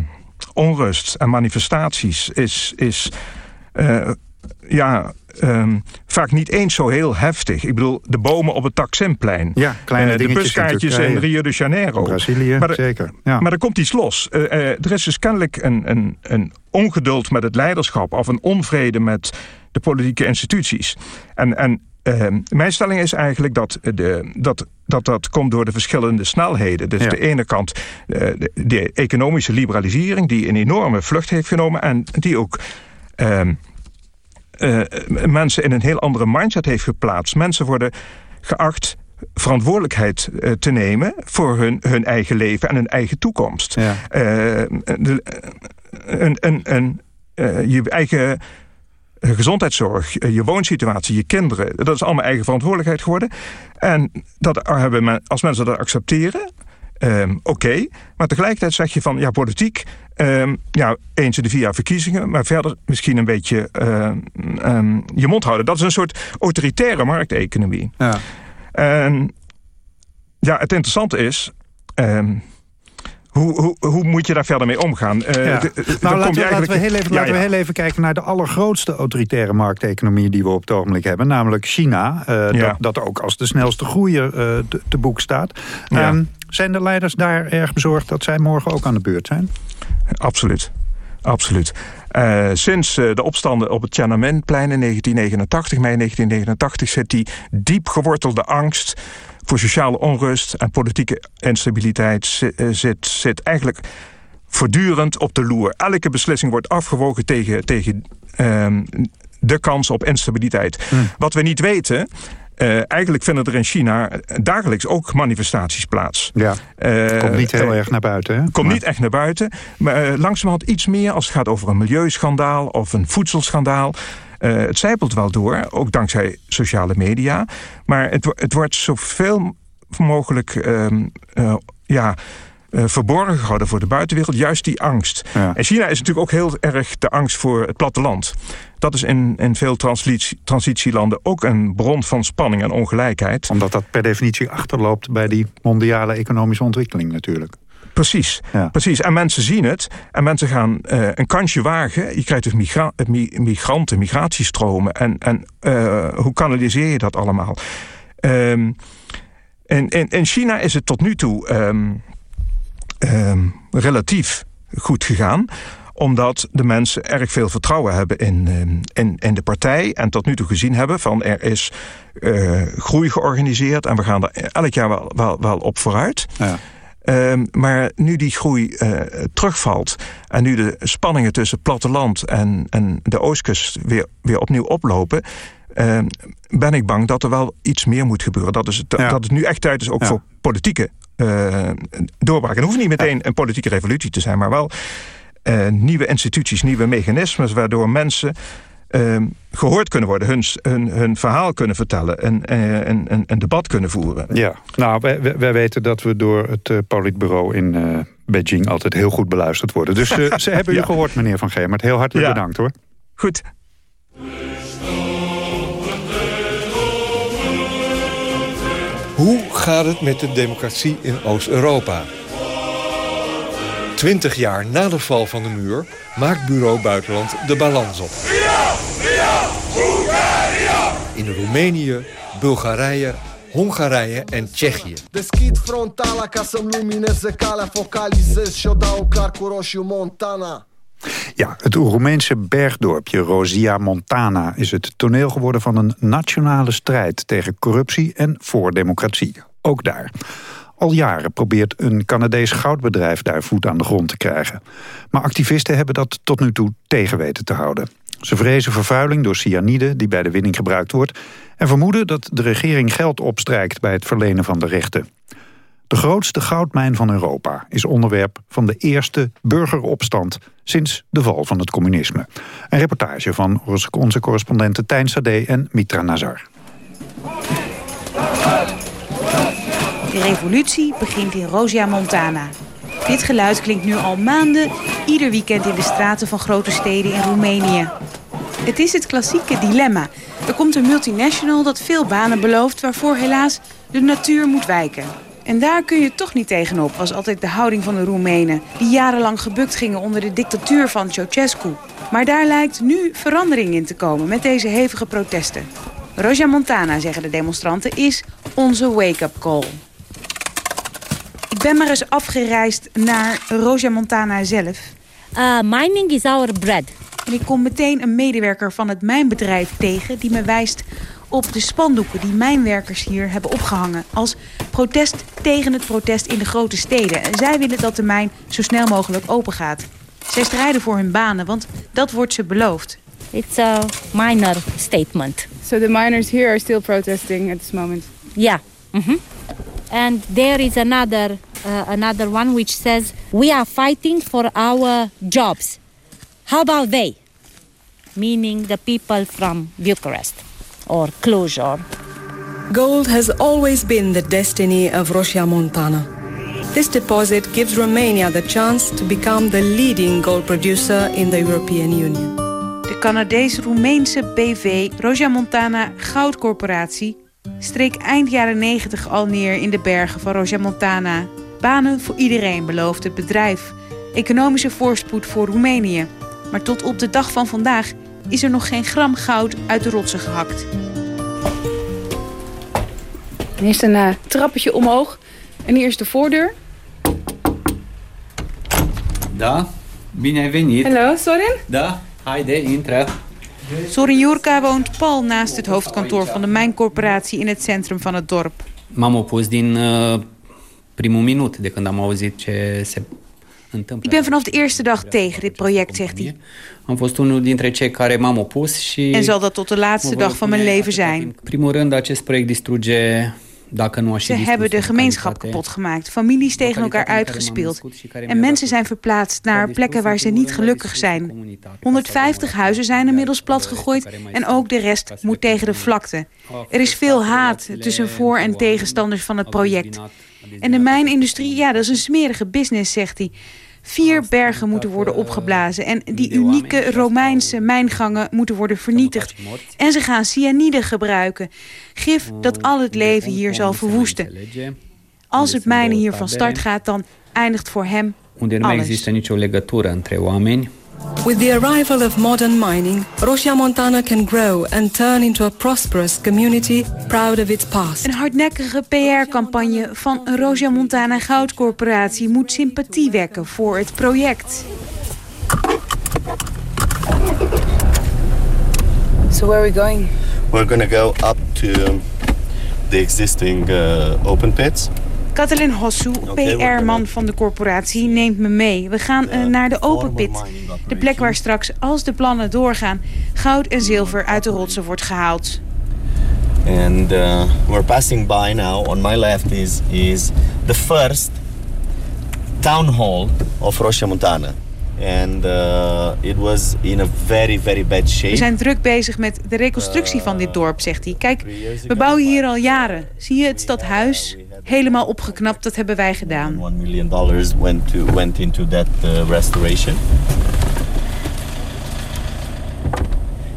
onrust en manifestaties is, is ja, um, vaak niet eens zo heel heftig. Ik bedoel, de bomen op het Taksimplein. Ja, kleine uh, De buskaartjes in, Rio de Janeiro. Brazilië, maar zeker. Ja. Maar er komt iets los. Uh, uh, er is dus kennelijk een, een, een ongeduld met het leiderschap... of een onvrede met de politieke instituties. En, en ehm, mijn stelling is eigenlijk dat, de, dat, dat dat komt door de verschillende snelheden. Dus ja. de ene kant de, de, economische liberalisering... die een enorme vlucht heeft genomen... en die ook... Uh, uh, mensen in een heel andere mindset heeft geplaatst. Mensen worden geacht verantwoordelijkheid uh, te nemen voor hun, hun eigen leven en hun eigen toekomst. Ja. De, een, een, een, je eigen gezondheidszorg, je woonsituatie, je kinderen... dat is allemaal eigen verantwoordelijkheid geworden. En dat hebben als mensen dat accepteren... Um, Oké, maar tegelijkertijd zeg je van ja, politiek, um, ja, eens in de vier jaar verkiezingen, maar verder misschien een beetje um, je mond houden. Dat is een soort autoritaire markteconomie. Ja. En ja, het interessante is. Hoe, hoe, hoe, moet je daar verder mee omgaan? Uh, nou, laten, we, laten, we, heel even, laten we heel even kijken naar de allergrootste autoritaire markteconomie die we op het ogenblik hebben. Namelijk China. Uh, dat, dat, ook als de snelste groeier uh, te, te, boek staat. Um, zijn de leiders daar erg bezorgd dat zij morgen ook aan de beurt zijn? Absoluut. Absoluut. Uh, sinds uh, de opstanden op het Tiananmenplein in 1989, mei 1989... zit die diep gewortelde angst voor sociale onrust en politieke instabiliteit... zit, zit eigenlijk voortdurend op de loer. Elke beslissing wordt afgewogen tegen, tegen uh, de kans op instabiliteit. Hm. Wat we niet weten uh, eigenlijk vinden er in China dagelijks ook manifestaties plaats. Ja, uh, komt niet heel uh, erg naar buiten. Hè? Komt niet echt naar buiten. Maar langzamerhand iets meer als het gaat over een milieuschandaal of een voedselschandaal. Het zijpelt wel door, ook dankzij sociale media. Maar het, het wordt zoveel mogelijk ehm, ja, verborgen gehouden voor de buitenwereld. Juist die angst. Ja. En China is natuurlijk ook heel erg de angst voor het platteland. Dat is in, in veel transitie, transitielanden ook een bron van spanning en ongelijkheid. Omdat dat per definitie achterloopt bij die mondiale economische ontwikkeling natuurlijk. Precies, ja. precies. En mensen zien het. En mensen gaan uh, een kansje wagen. Je krijgt dus migra migranten, migratiestromen. En, en uh, hoe kanaliseer je dat allemaal? Um, in, in, in China is het tot nu toe um, um, relatief goed gegaan omdat de mensen erg veel vertrouwen hebben in, ehm, in, in de partij. En tot nu toe gezien hebben van er is uh, groei georganiseerd. En we gaan er elk jaar wel, wel, wel op vooruit. Ja. Um, maar nu die groei uh, terugvalt en nu de spanningen tussen platteland en, en de oostkust weer, weer opnieuw oplopen, uh, ben ik bang dat er wel iets meer moet gebeuren. Dat, is, ja. dat het nu echt tijd is ook ja. voor politieke uh, doorbraak. En het hoeft niet meteen een politieke revolutie te zijn, maar wel uh, nieuwe instituties, nieuwe mechanismes... waardoor mensen uh, gehoord kunnen worden, hun, hun, hun verhaal kunnen vertellen... En, uh, en, een debat kunnen voeren. Ja, nou, wij, wij weten dat we door het uh, politbureau in Beijing... altijd heel goed beluisterd worden. Dus ze *laughs* hebben ja. u gehoord, meneer Van Gemert. Heel hartelijk ja. bedankt, hoor. Goed. Hoe gaat het met de democratie in Oost-Europa? Twintig jaar na de val van de muur maakt Bureau Buitenland de balans op. In Roemenië, Bulgarije, Hongarije en Tsjechië. Deschid frontala ca să-mi lumineze calea, focalizez și o dau clar cu roșiu Montana. Ja, het Roemeense bergdorpje Rosia Montana is het toneel geworden van een nationale strijd tegen corruptie en voor democratie. Ook daar. Al jaren probeert een Canadees goudbedrijf daar voet aan de grond te krijgen. Maar activisten hebben dat tot nu toe tegen weten te houden. Ze vrezen vervuiling door cyanide die bij de winning gebruikt wordt... en vermoeden dat de regering geld opstrijkt bij het verlenen van de rechten. De grootste goudmijn van Europa is onderwerp van de eerste burgeropstand sinds de val van het communisme. Een reportage van onze correspondenten Tijn Sade en Mitra Nazar. De revolutie begint in Rosia Montana. Dit geluid klinkt nu al maanden, ieder weekend in de straten van grote steden in Roemenië. Het is het klassieke dilemma. Er komt een multinational dat veel banen belooft... waarvoor helaas de natuur moet wijken. En daar kun je toch niet tegenop, was altijd de houding van de Roemenen... die jarenlang gebukt gingen onder de dictatuur van Ceausescu. Maar daar lijkt nu verandering in te komen met deze hevige protesten. Roja Montana, zeggen de demonstranten, is onze wake-up call. Ik ben maar eens afgereisd naar Roja Montana zelf. Uh, mining is our bread. En ik kom meteen een medewerker van het mijnbedrijf tegen... die me wijst op de spandoeken die mijnwerkers hier hebben opgehangen... als protest tegen het protest in de grote steden. En zij willen dat de mijn zo snel mogelijk open gaat. Zij strijden voor hun banen, want dat wordt ze beloofd. It's a minor statement. So the miners here are still protesting at this moment? Yeah. Mm -hmm. And there is another, uh, another one which says... We are fighting for our jobs. How about they? Meaning the people from Bucharest or Cluj or... Gold has always been the destiny of Rosia Montana. This deposit gives Romania the chance to become the leading gold producer in the European Union. De Canadees-Roemeense BV Rosia Montana Goudcorporatie streek eind jaren 90 al neer in de bergen van Rosia Montana. Banen voor iedereen belooft het bedrijf. Economische voorspoed voor Roemenië. Maar tot op de dag van vandaag is er nog geen gram goud uit de rotsen gehakt. Er is een uh, trappetje omhoog. En hier is de voordeur. Da, bine ai venit. Hallo, Sorin? Da, haide, intră. Sorin Jurka woont pal naast het hoofdkantoor van de mijncorporatie in het centrum van het dorp. M-am opus din uh, primul minut de când am auzit ce se ik ben vanaf de eerste dag tegen dit project, zegt hij. Am fost unul dintre cei care m-am opus și En zal dat tot de laatste dag van mijn leven zijn. primul rând, acest proiect distruge Ze hebben de gemeenschap kapot gemaakt, families tegen elkaar uitgespeeld. En mensen zijn verplaatst naar plekken waar ze niet gelukkig zijn. 150 huizen zijn inmiddels platgegooid en ook de rest moet tegen de vlakte. Er is veel haat tussen voor- en tegenstanders van het project. En de mijnindustrie, ja, dat is een smerige business, zegt hij. Vier bergen moeten worden opgeblazen en die unieke Romeinse mijngangen moeten worden vernietigd. En ze gaan cyanide gebruiken. Gif dat al het leven hier zal verwoesten. Als het mijnen hier van start gaat, dan eindigt voor hem alles. With the arrival of modern mining, Rosia Montana can grow and turn into a prosperous community proud of its past. Een hardnekkige PR-campagne van Rosia Montana Goudcorporatie moet sympathie wekken voor het project. So where are we going? We're going to go up to the existing uh, open pits. Katalin Hossu, PR-man van de corporatie, neemt me mee. We gaan uh, naar de open pit. De plek waar straks, als de plannen doorgaan... goud en zilver uit de rotsen wordt gehaald. And uh, we're passing by now. On my left is, is the first town hall of Rocha Montana. And uh, it was in a very, very bad shape. We zijn druk bezig met de reconstructie van dit dorp, zegt hij. Kijk, we bouwen hier al jaren. Zie je het stadhuis? Helemaal opgeknapt, dat hebben wij gedaan. 1 million dollars went, to, went into that uh, restoration.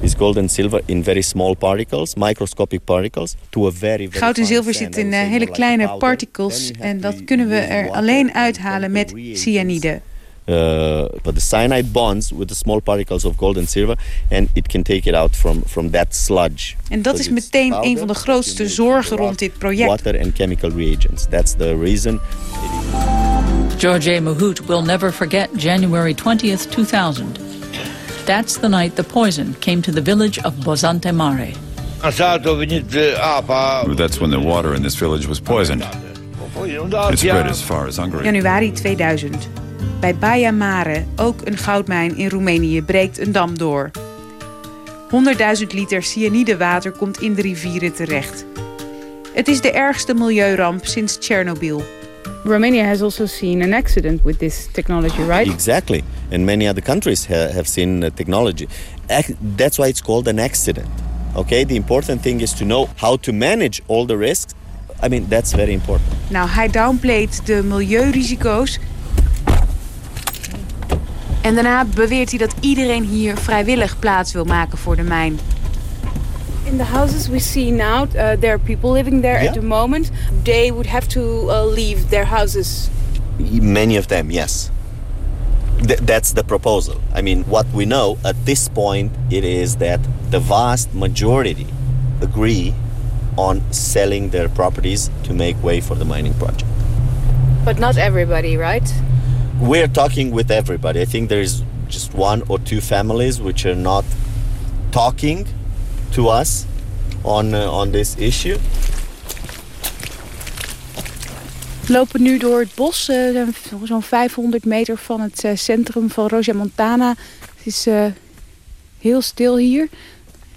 Is gold and silver in very small particles, microscopic particles, to a very, very Goud en zilver zitten in uh, hele kleine particles en dat kunnen we er alleen uithalen met cyanide. Uh, but the cyanide bonds with the small particles of gold and silver and it can take it out from, from that sludge. En dat is meteen een van de grootste zorgen rond dit project. Water and chemical reagents. That's the reason. George A. Mahout will never forget January 20th, 2000. That's the night the poison came to the village of Bozante Mare. That's when the water in this village was poisoned. It spread as far as Hungary. Januari 2000. Bij Baia Mare, ook een goudmijn in Roemenië, breekt een dam door. 100.000 liter cyanide water komt in de rivieren terecht. Het is de ergste milieuramp sinds Tsjernobyl. Romania has also seen an accident with this technology, right? Exactly. And many other countries ha have seen technology. That's why it's called an accident. Okay, the important thing is to know how to manage all the risks. I mean, that's very important. Nou, hij downplayt de milieurisico's. En daarna beweert hij dat iedereen hier vrijwillig plaats wil maken voor de mijn. In the houses we see now, uh, there are people living there Yeah. at the moment. They would have to uh, leave their houses. Many of them, yes. Th that's the proposal. I mean, what we know at this point it is that the vast majority agree on selling their properties to make way for the mining project. But not everybody, right? We're talking with everybody. I think there's just one or two families which are not talking to us on uh, on this issue. Lopen nu door het bos, eh, zo'n 500 meter van het eh, centrum van Rosia Montana. Het is eh, heel stil hier.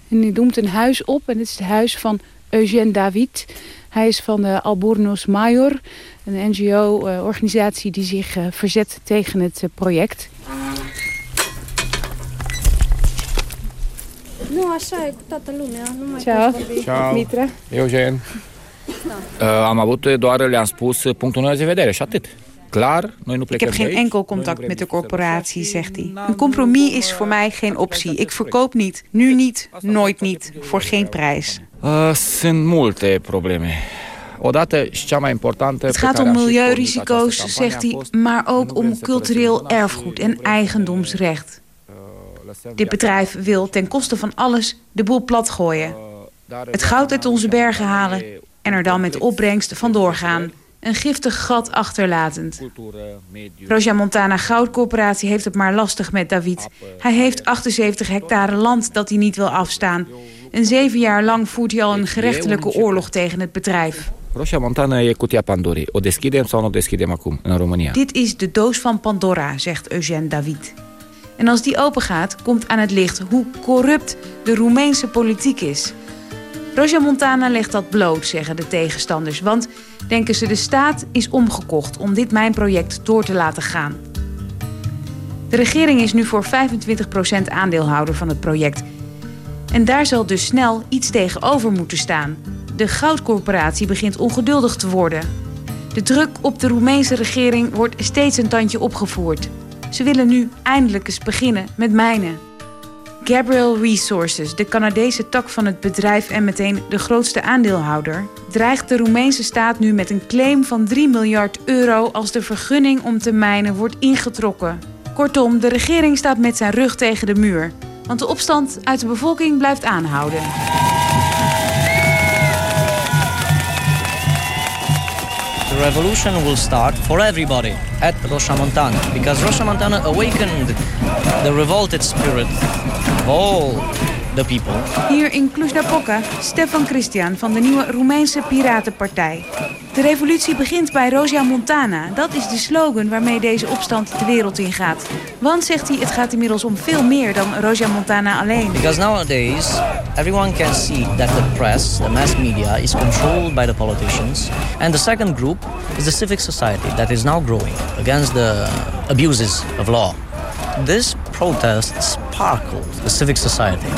En hij doemt een huis op en dit is het huis van Eugène David. Hij is van de Albornoz Major, een NGO-organisatie die zich eh, verzet tegen het eh, project. Nu așa e cu toată lumea, nu mai Ciao. Ciao. Mitra. Eugen. Uh, am avut doar, le-am spus punctul nostru de vedere și atât. Noi nu Ik plecăm heb geen enkel contact met de corporatie, zegt hij. Een compromis is voor mij geen optie. Ik verkoop niet, nu niet, nooit niet, voor geen prijs. Uh, sunt multe probleme. Odată și cea mai importantă... Het gaat om milieurisico's, zegt hij, maar ook om cultureel erfgoed en eigendomsrecht. Dit bedrijf wil ten koste van alles de boel platgooien. Het goud uit onze bergen halen en er dan met opbrengst vandoor gaan. Een giftig gat achterlatend. Roja Montana Goudcorporatie heeft het maar lastig met David. Hij heeft 78 hectare land dat hij niet wil afstaan. En zeven jaar lang voert hij al een gerechtelijke oorlog tegen het bedrijf. Roșia Montană e cutia Pandorii. O deschidem sau nu o deschidem acum, în România? Dit is de doos van Pandora, zegt Eugène David. En als die opengaat, komt aan het licht hoe corrupt de Roemeense politiek is. Roja Montana legt dat bloot, zeggen de tegenstanders. Want, denken ze, de staat is omgekocht om dit mijnproject door te laten gaan. De regering is nu voor 25% aandeelhouder van het project. En daar zal dus snel iets tegenover moeten staan. De goudcorporatie begint ongeduldig te worden. De druk op de Roemeense regering wordt steeds een tandje opgevoerd. Ze willen nu eindelijk eens beginnen met mijnen. Gabriel Resources, de Canadese tak van het bedrijf en meteen de grootste aandeelhouder, dreigt de Roemeense staat nu met een claim van 3 miljard euro als de vergunning om te mijnen wordt ingetrokken. Kortom, de regering staat met zijn rug tegen de muur, want de opstand uit de bevolking blijft aanhouden. Revolution will start for everybody at Rocha Montana because Rocha Montana awakened the revolted spirit of all the people. Hier in Cluj-Napoca, Stefan Christian van de nieuwe Roemeense Piratenpartij. De revolutie begint bij Rosia Montana. Dat is de slogan waarmee deze opstand de wereld ingaat. Want, zegt hij, het gaat inmiddels om veel meer dan Rosia Montana alleen. Because nowadays, everyone can see that the press, the mass media, is controlled by the politicians. And the second group is the civic society that is now growing against the abuses of law. This protest sparkled the civic society.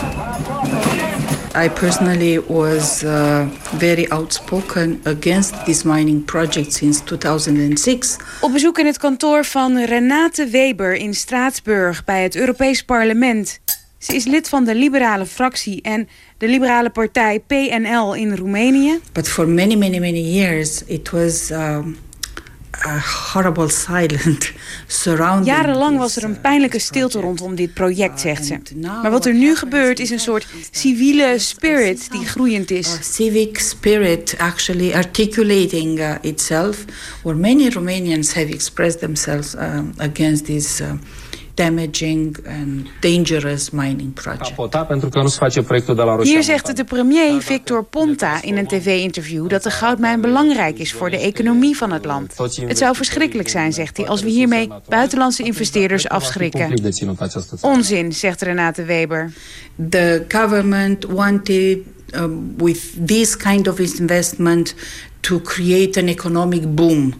I personally was uh, very outspoken against this mining project since 2006. Op bezoek in het kantoor van Renate Weber in Straatsburg bij het Europees Parlement. Ze is lid van de liberale fractie en de liberale partij PNL in Roemenië. But for many, many, many years, it was um, horrible silence *laughs* surrounding. Jarenlang was er een pijnlijke stilte rondom dit project, zegt ze. Maar wat er nu gebeurt is een soort civiele spirit die groeiend is. civic spirit actually articulating uh, itself, where many Romanians have expressed themselves um, against this uh, damaging and dangerous mining project. Hier zegt de premier Victor Ponta in een tv-interview dat de goudmijn belangrijk is voor de economie van het land. Het zou verschrikkelijk zijn, zegt hij, als we hiermee buitenlandse investeerders afschrikken. Onzin, zegt Renate Weber. The government wanted um, with this kind of investment to create an economic boom,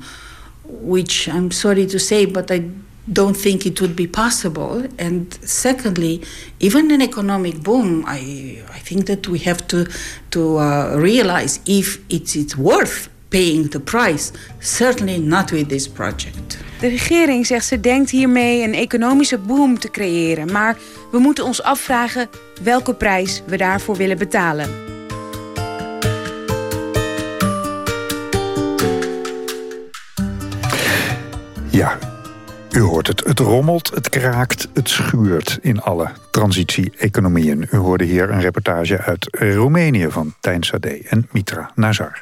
which I'm sorry to say, but I don't think it would be possible. And secondly, even an economic boom, I, I think that we have to, to uh, realize if it's, it's worth paying the price. Certainly not with this project. De regering zegt ze denkt hiermee een economische boom te creëren. Maar we moeten ons afvragen welke prijs we daarvoor willen betalen. U hoort het. Het rommelt, het kraakt, het schuurt in alle transitie-economieën. U hoorde hier een reportage uit Roemenië van Tijn Sade en Mitra Nazar.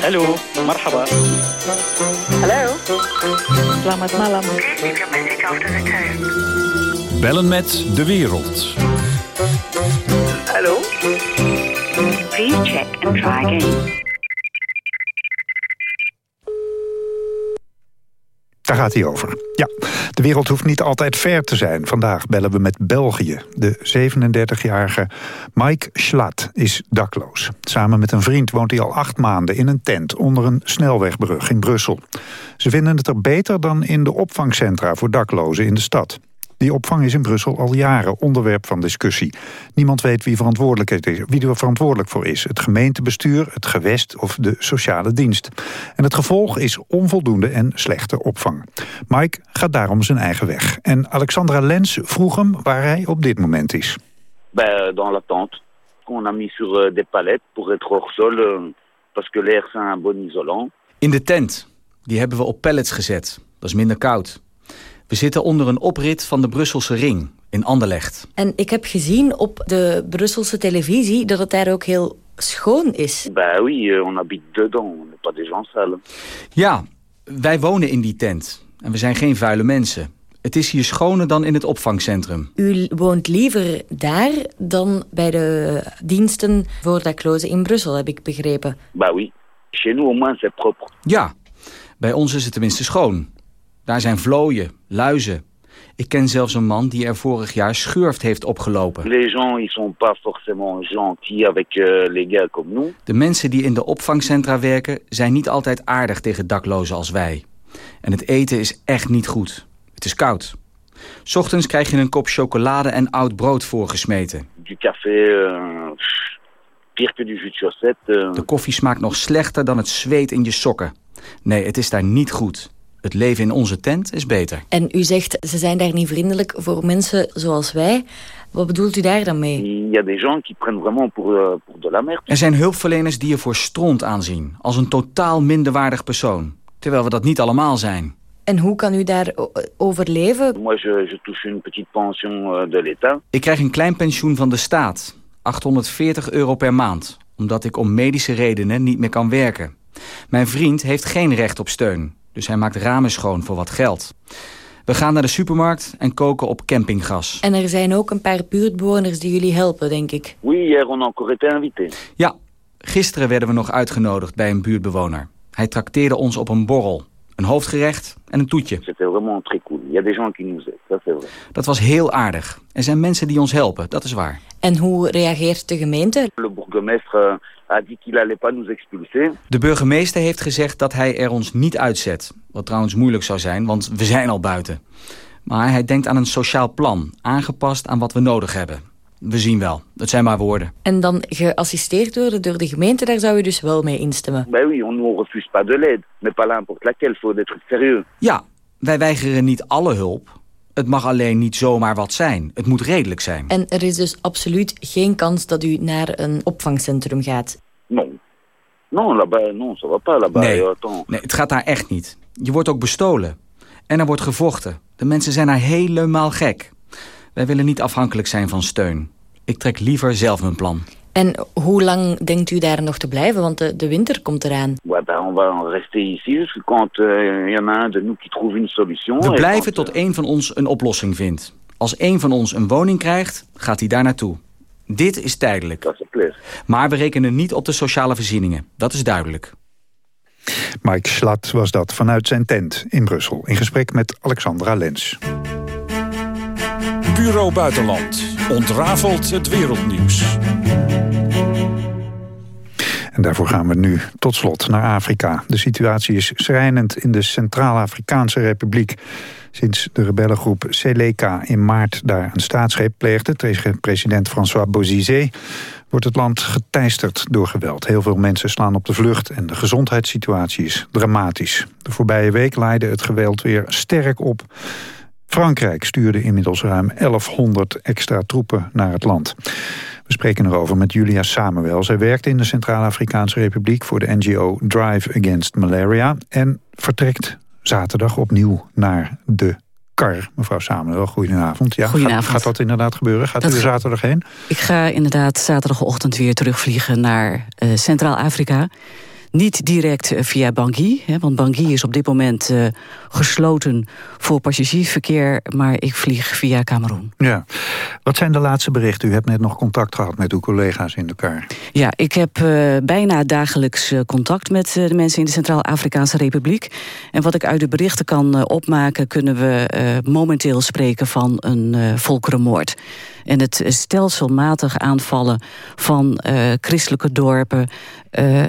Hello, marhaba. Hallo. Selamat malam. Bellen met de wereld. Hallo. Please check and try again. Daar gaat hij over. Ja, de wereld hoeft niet altijd ver te zijn. Vandaag bellen we met België. De 37-jarige Mike Schlat is dakloos. Samen met een vriend woont hij al acht maanden in een tent... onder een snelwegbrug in Brussel. Ze vinden het er beter dan in de opvangcentra voor daklozen in de stad. Die opvang is in Brussel al jaren onderwerp van discussie. Niemand weet wie, verantwoordelijk is, wie er verantwoordelijk voor is. Het gemeentebestuur, het gewest of de sociale dienst. En het gevolg is onvoldoende en slechte opvang. Mike gaat daarom zijn eigen weg. En Alexandra Lens vroeg hem waar hij op dit moment is. Ben, dans la tente. On a mis sur euh, des palettes pour être hors sol, euh, parce que l'air c'est un bon isolant. In de tent. Die hebben we op pallets gezet. Dat is minder koud. We zitten onder een oprit van de Brusselse ring in Anderlecht. En ik heb gezien op de Brusselse televisie dat het daar ook heel schoon is. Bah oui, euh, on habite dedans, on n'est pas des gens sales. Ja, wij wonen in die tent en we zijn geen vuile mensen. Het is hier schoner dan in het opvangcentrum. U woont liever daar dan bij de diensten voor daklozen in Brussel, heb ik begrepen. Bah oui, chez nous au moins c'est propre. Ja, bij ons is het tenminste schoon. Daar zijn vlooien, luizen. Ik ken zelfs een man die er vorig jaar schurft heeft opgelopen. Les gens, ils sont pas forcément gentils avec les gars comme nous. De mensen die in de opvangcentra werken zijn niet altijd aardig tegen daklozen als wij. En het eten is echt niet goed. Het is koud. 's Ochtends krijg je een kop chocolade en oud brood voorgesmeten. Du café, euh, pire que du jus de chaussette. euh. De koffie smaakt nog slechter dan het zweet in je sokken. Nee, het is daar niet goed. Het leven in onze tent is beter. En u zegt, ze zijn daar niet vriendelijk voor mensen zoals wij. Wat bedoelt u daar dan mee? Il y a des gens qui prennent vraiment pour, euh, pour de la merde. Er zijn hulpverleners die je voor stront aanzien. Als een totaal minderwaardig persoon. Terwijl we dat niet allemaal zijn. En hoe kan u daar overleven? Moi, je, je touche une petite pension euh, de l'État. Ik krijg een klein pensioen van de staat. 840 euro per maand. Omdat ik om medische redenen niet meer kan werken. Mijn vriend heeft geen recht op steun. Dus hij maakt ramen schoon voor wat geld. We gaan naar de supermarkt en koken op campinggas. En er zijn ook een paar buurtbewoners die jullie helpen, denk ik. Oui, hier on a encore été invité. Ja, gisteren werden we nog uitgenodigd bij een buurtbewoner. Hij trakteerde ons op een borrel. Een hoofdgerecht en een toetje. C'était vraiment très cool. Il y a des gens qui nous aident, ça c'est vrai. Dat was heel aardig. Er zijn mensen die ons helpen, dat is waar. En hoe reageert de gemeente? Le bourgmestre euh, a dit qu'il allait pas nous expulser. De burgemeester heeft gezegd dat hij er ons niet uitzet. Wat trouwens moeilijk zou zijn, want we zijn al buiten. Maar hij denkt aan een sociaal plan, aangepast aan wat we nodig hebben. We zien wel, het zijn maar woorden. En dan geassisteerd worden door de gemeente, daar zou u dus wel mee instemmen. Ben oui, on nous refuse pas de l'aide, mais pas n'importe laquelle, faut être sérieux. Ja, wij weigeren niet alle hulp. Het mag alleen niet zomaar wat zijn. Het moet redelijk zijn. En er is dus absoluut geen kans dat u naar een opvangcentrum gaat. Non. Là-bas, non, ça va pas là-bas. Nee. Euh, attends. Nee, het gaat daar echt niet. Je wordt ook bestolen. En er wordt gevochten. De mensen zijn daar helemaal gek. Wij willen niet afhankelijk zijn van steun. Ik trek liever zelf mijn plan. En hoe lang denkt u daar nog te blijven? Want de, de winter komt eraan. Va rester ici jusqu'à quand il y en a un de nous qui trouve une solution. We blijven tot één van ons een oplossing vindt. Als één van ons een woning krijgt, gaat hij daar naartoe. Dit is tijdelijk. Maar we rekenen niet op de sociale voorzieningen. Dat is duidelijk. Mike Slat was dat vanuit zijn tent in Brussel... in gesprek met Alexandra Lens. Bureau Buitenland ontrafelt het wereldnieuws. En daarvoor gaan we nu tot slot naar Afrika. De situatie is schrijnend in de Centraal-Afrikaanse Republiek. Sinds de rebellengroep Seleka in maart daar een staatsgreep pleegde... tegen president François Bozizé... wordt het land geteisterd door geweld. Heel veel mensen slaan op de vlucht en de gezondheidssituatie is dramatisch. De voorbije week leidde het geweld weer sterk op. Frankrijk stuurde inmiddels ruim 1100 extra troepen naar het land. We spreken erover met Julia Samuel. Zij werkt in de Centraal-Afrikaanse Republiek voor de NGO Drive Against Malaria... en vertrekt zaterdag opnieuw naar de kar. Mevrouw Samuel, goedenavond. Ja, Goedenavond. Gaat, gaat dat inderdaad gebeuren? Gaat Dat u er zaterdag heen? Ik ga inderdaad zaterdagochtend weer terugvliegen naar eh, Centraal-Afrika. Niet direct eh, via Bangui, hè, want Bangui is op dit moment eh, gesloten voor passagiersverkeer. Maar ik vlieg via Cameroen. Ja. Wat zijn de laatste berichten? U hebt net nog contact gehad met uw collega's in de kar. Ja, ik heb eh, bijna dagelijks contact met de mensen in de Centraal-Afrikaanse Republiek. En wat ik uit de berichten kan opmaken, kunnen we momenteel spreken van een volkerenmoord. En het stelselmatig aanvallen van eh, christelijke dorpen eh,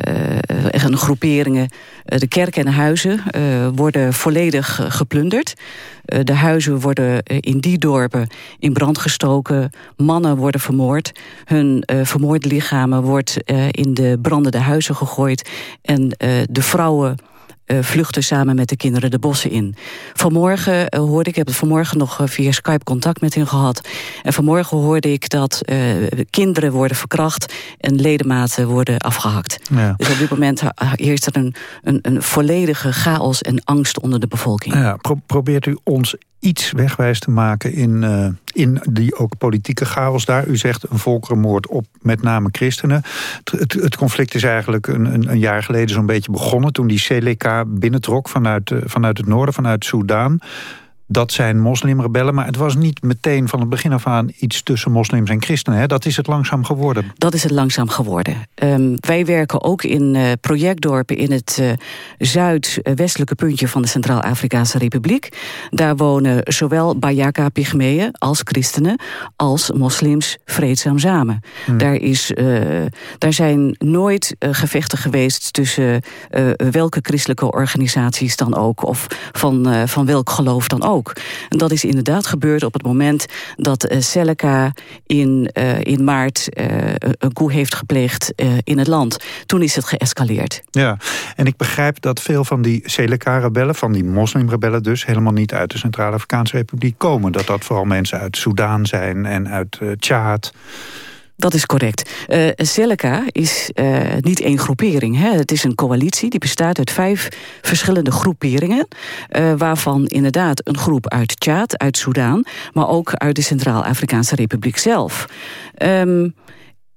en groeperingen. De kerken en huizen worden volledig geplunderd. De huizen worden in die dorpen in brand gestoken. Mannen worden vermoord. Hun vermoorde lichamen wordt in de brandende huizen gegooid. En de vrouwen eh, vluchten samen met de kinderen de bossen in. Vanmorgen eh, hoorde ik, ik heb het vanmorgen nog eh, via Skype contact met hen gehad. En vanmorgen hoorde ik dat kinderen worden verkracht en ledematen worden afgehakt. Ja. Dus op dit moment heerst er een, een, een volledige chaos en angst onder de bevolking. Ja, pro- probeert u ons iets wegwijs te maken in, in die ook politieke chaos daar? U zegt een volkerenmoord op met name christenen. Het, het, het conflict is eigenlijk een, een, een jaar geleden zo'n beetje begonnen... toen die Binnentrok vanuit, eh, vanuit het noorden, vanuit Soudaan. Dat zijn moslimrebellen, maar het was niet meteen van het begin af aan... iets tussen moslims en christenen. Hè? Dat is het langzaam geworden. Dat is het langzaam geworden. Ehm, wij werken ook in eh, projectdorpen in het eh, zuidwestelijke puntje van de Centraal-Afrikaanse Republiek. Daar wonen zowel Bayaka Pygmeeën als christenen als moslims vreedzaam samen. Daar, is, eh, daar zijn nooit gevechten geweest tussen welke christelijke organisaties dan ook of van, van welk geloof dan ook. En dat is inderdaad gebeurd op het moment dat eh, Seleka in, eh, in maart eh, een coup heeft gepleegd in het land. Toen is het geëscaleerd. Ja, en ik begrijp dat veel van die Seleka-rebellen... van die moslimrebellen dus helemaal niet uit de Centraal-Afrikaanse Republiek komen. Dat dat vooral mensen uit Soudaan zijn en uit Tjaad. Dat is correct. Seleka is eh, niet één groepering. Hè. Het is een coalitie die bestaat uit vijf verschillende groeperingen. eh, waarvan inderdaad een groep uit Tjaad, uit Soudaan... maar ook uit de Centraal-Afrikaanse Republiek zelf. Ehm,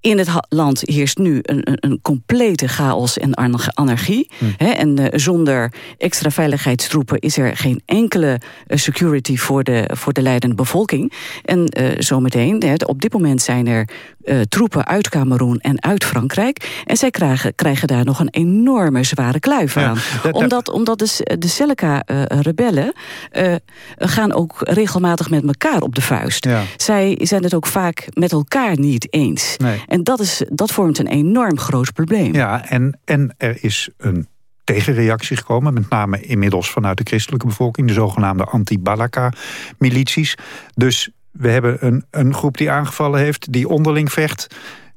in het land heerst nu een, een, een complete chaos en anar- anarchie. Hè, en zonder extra veiligheidstroepen is er geen enkele security voor de, voor de leidende bevolking. En zometeen, op dit moment zijn er eh, troepen uit Cameroen en uit Frankrijk. En zij krijgen, krijgen daar nog een enorme zware kluif aan. omdat, omdat de, S- de Seleka-rebellen eh, gaan ook regelmatig met elkaar op de vuist. Ja. Zij zijn het ook vaak met elkaar niet eens. Nee. En dat, is, dat vormt een enorm groot probleem. Ja, en, en er is een tegenreactie gekomen... met name inmiddels vanuit de christelijke bevolking... de zogenaamde anti-Balaka-milities. Dus we hebben een, een groep die aangevallen heeft, die onderling vecht...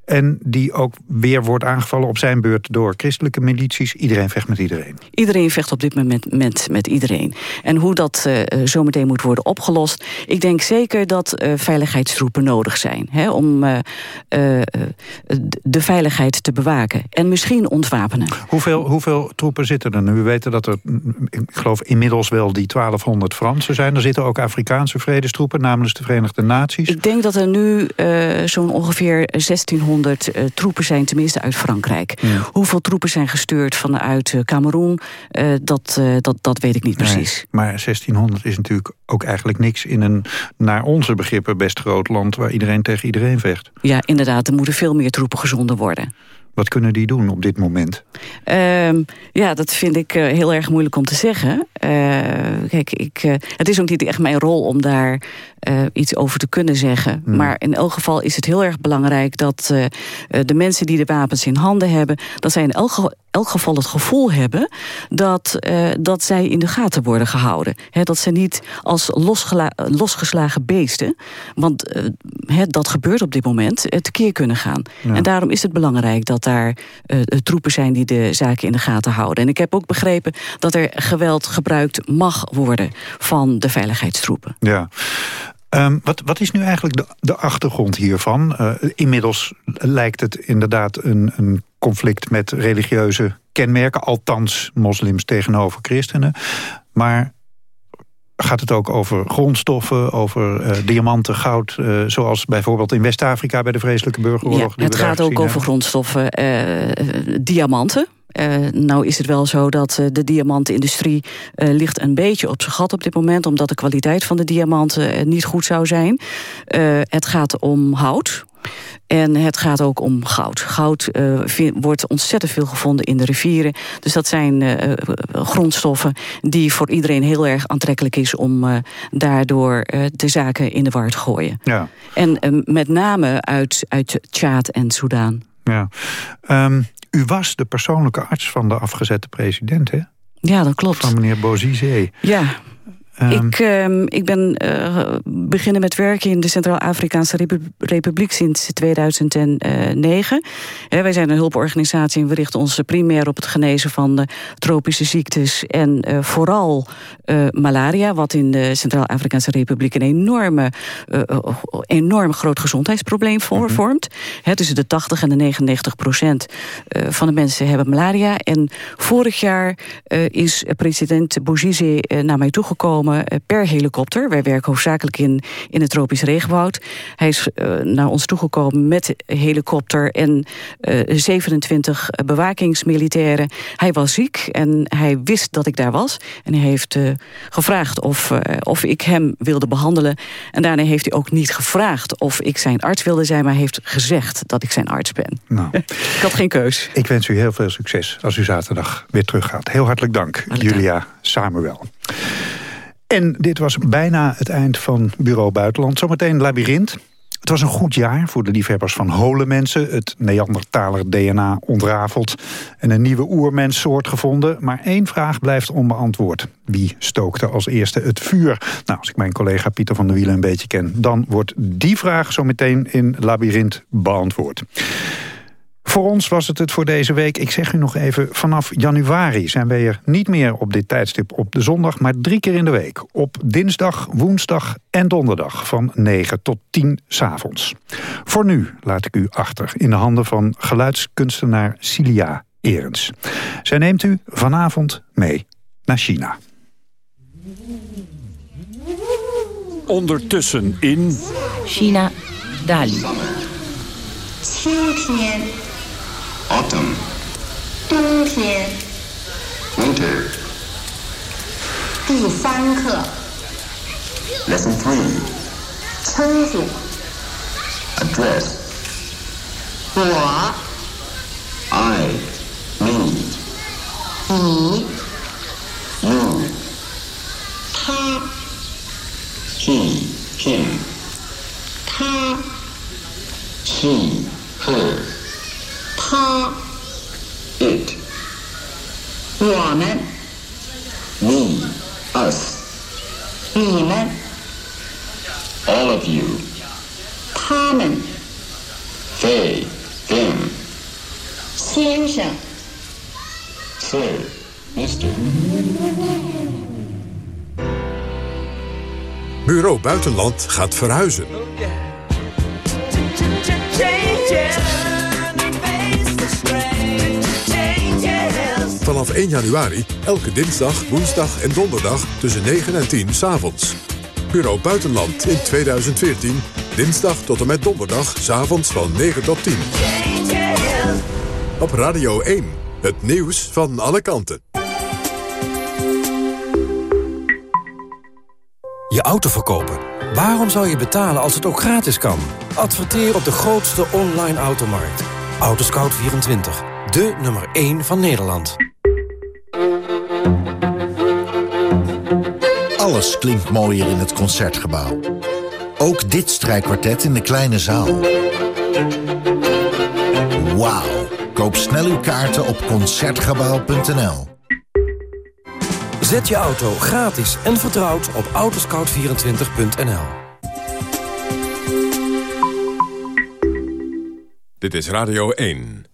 en die ook weer wordt aangevallen op zijn beurt door christelijke milities. Iedereen vecht met iedereen. Iedereen vecht op dit moment met, met iedereen. En hoe dat eh zometeen moet worden opgelost... ik denk zeker dat eh, veiligheidstroepen nodig zijn... Hè, om eh, eh, de veiligheid te bewaken. En misschien ontwapenen. Hoeveel, hoeveel troepen zitten er nu? We weten dat er, ik geloof inmiddels wel die 1200 Fransen zijn. Er zitten ook Afrikaanse vredestroepen namens de Verenigde Naties. Ik denk dat er nu eh, zo'n ongeveer 1600 1600 troepen zijn, tenminste uit Frankrijk. Hoeveel troepen zijn gestuurd vanuit Cameroen, dat, dat, dat weet ik niet precies. maar 1600 is natuurlijk ook eigenlijk niks in een, naar onze begrippen, best groot land... waar iedereen tegen iedereen vecht. Ja, inderdaad, er moeten veel meer troepen gezonden worden. Wat kunnen die doen op dit moment? Uh, ja, dat vind ik uh, heel erg moeilijk om te zeggen. Uh, kijk, ik, uh, het is ook niet echt mijn rol om daar iets over te kunnen zeggen. Hmm. Maar in elk geval is het heel erg belangrijk dat de mensen die de wapens in handen hebben... dat zij in elk, elk geval het gevoel hebben dat, dat zij in de gaten worden gehouden. He, dat ze niet als losgeslagen beesten, want dat gebeurt op dit moment, tekeer kunnen gaan. Ja. En daarom is het belangrijk dat daar uh, troepen zijn die de zaken in de gaten houden. En ik heb ook begrepen dat er geweld gebruikt mag worden van de veiligheidstroepen. Ja. Um, wat, wat, is nu eigenlijk de, de achtergrond hiervan? Uh, inmiddels lijkt het inderdaad een, een, conflict met religieuze kenmerken. Althans, moslims tegenover christenen. Maar gaat het ook over grondstoffen, over uh, diamanten, goud... Uh, zoals bijvoorbeeld in West-Afrika bij de vreselijke burgeroorlog? Ja, het gaat ook over grondstoffen, uh, diamanten. Uh, nou is het wel zo dat uh, de diamantenindustrie uh, ligt een beetje op zijn gat op dit moment... omdat de kwaliteit van de diamanten niet goed zou zijn. het gaat om hout, en het gaat ook om goud. Goud uh, wordt ontzettend veel gevonden in de rivieren. Dus dat zijn uh, grondstoffen die voor iedereen heel erg aantrekkelijk is... om uh, daardoor de zaken in de war te gooien. Ja. En met name uit, uit Tjaad en Soudaan. Ja. Um, u was de persoonlijke arts van de afgezette president, hè? Ja, dat klopt. Van meneer Bozizé. Ja. Ik, uh, ik ben uh, beginnen met werken in de Centraal-Afrikaanse Republiek sinds 2009. He, wij zijn een hulporganisatie en we richten ons primair op het genezen van de tropische ziektes. En uh, vooral malaria, wat in de Centraal-Afrikaanse Republiek een enorme, enorm groot gezondheidsprobleem voor, mm vormt. He, tussen de 80 en de 99 procent van de mensen hebben malaria. En vorig jaar is president Bouzize naar mij toegekomen eh, per helikopter. Wij werken hoofdzakelijk in, in het tropisch regenwoud. Hij is uh, naar ons toegekomen met helikopter en uh, eh, 27 bewakingsmilitairen. Hij was ziek en hij wist dat ik daar was. En hij heeft uh, gevraagd of, of ik hem wilde behandelen. En daarna heeft hij ook niet gevraagd of ik zijn arts wilde zijn... maar heeft gezegd dat ik zijn arts ben. Nou, *laughs* ik had geen keus. Ik wens u heel veel succes als u zaterdag weer teruggaat. Heel hartelijk dank, hartelijk Julia Samuel. En dit was bijna het eind van Bureau Buitenland. Zometeen Labyrinth. Het was een goed jaar voor de liefhebbers van holen mensen. Het Neandertaler DNA ontrafeld en een nieuwe oermenssoort gevonden. Maar één vraag blijft onbeantwoord. Wie stookte als eerste het vuur? Nou, als ik mijn collega Pieter van der Wielen een beetje ken... dan wordt die vraag zometeen in Labyrinth beantwoord. Voor ons was het het voor deze week. Ik zeg u nog even, vanaf januari zijn wij er niet meer op dit tijdstip op de zondag... maar drie keer in de week. Op dinsdag, woensdag en donderdag van 9 tot 10 s'avonds. Voor nu laat ik u achter in de handen van geluidskunstenaar Cilia Erens. Zij neemt u vanavond mee naar China. Ondertussen in... China, Dali. 天。Winter. 第三课。Lesson three. 称呼。Address. 我。I. Me. 你。 Buitenland gaat verhuizen. Vanaf 1 januari, elke dinsdag, woensdag en donderdag tussen 9 en 10 s'avonds. Bureau Buitenland in 2014 Dinsdag tot en met donderdag, s'avonds van 9 tot 10. Op Radio 1, het nieuws van alle kanten. Je auto verkopen. Waarom zou je betalen als het ook gratis kan? Adverteer op de grootste online automarkt. Autoscout24. De nummer 1 van Nederland. Alles klinkt mooier in het Concertgebouw. Ook dit strijkkwartet in de kleine zaal. Wauw. Koop snel uw kaarten op Concertgebouw.nl. Zet je auto gratis en vertrouwd op autoscout24.nl. Dit is Radio 1.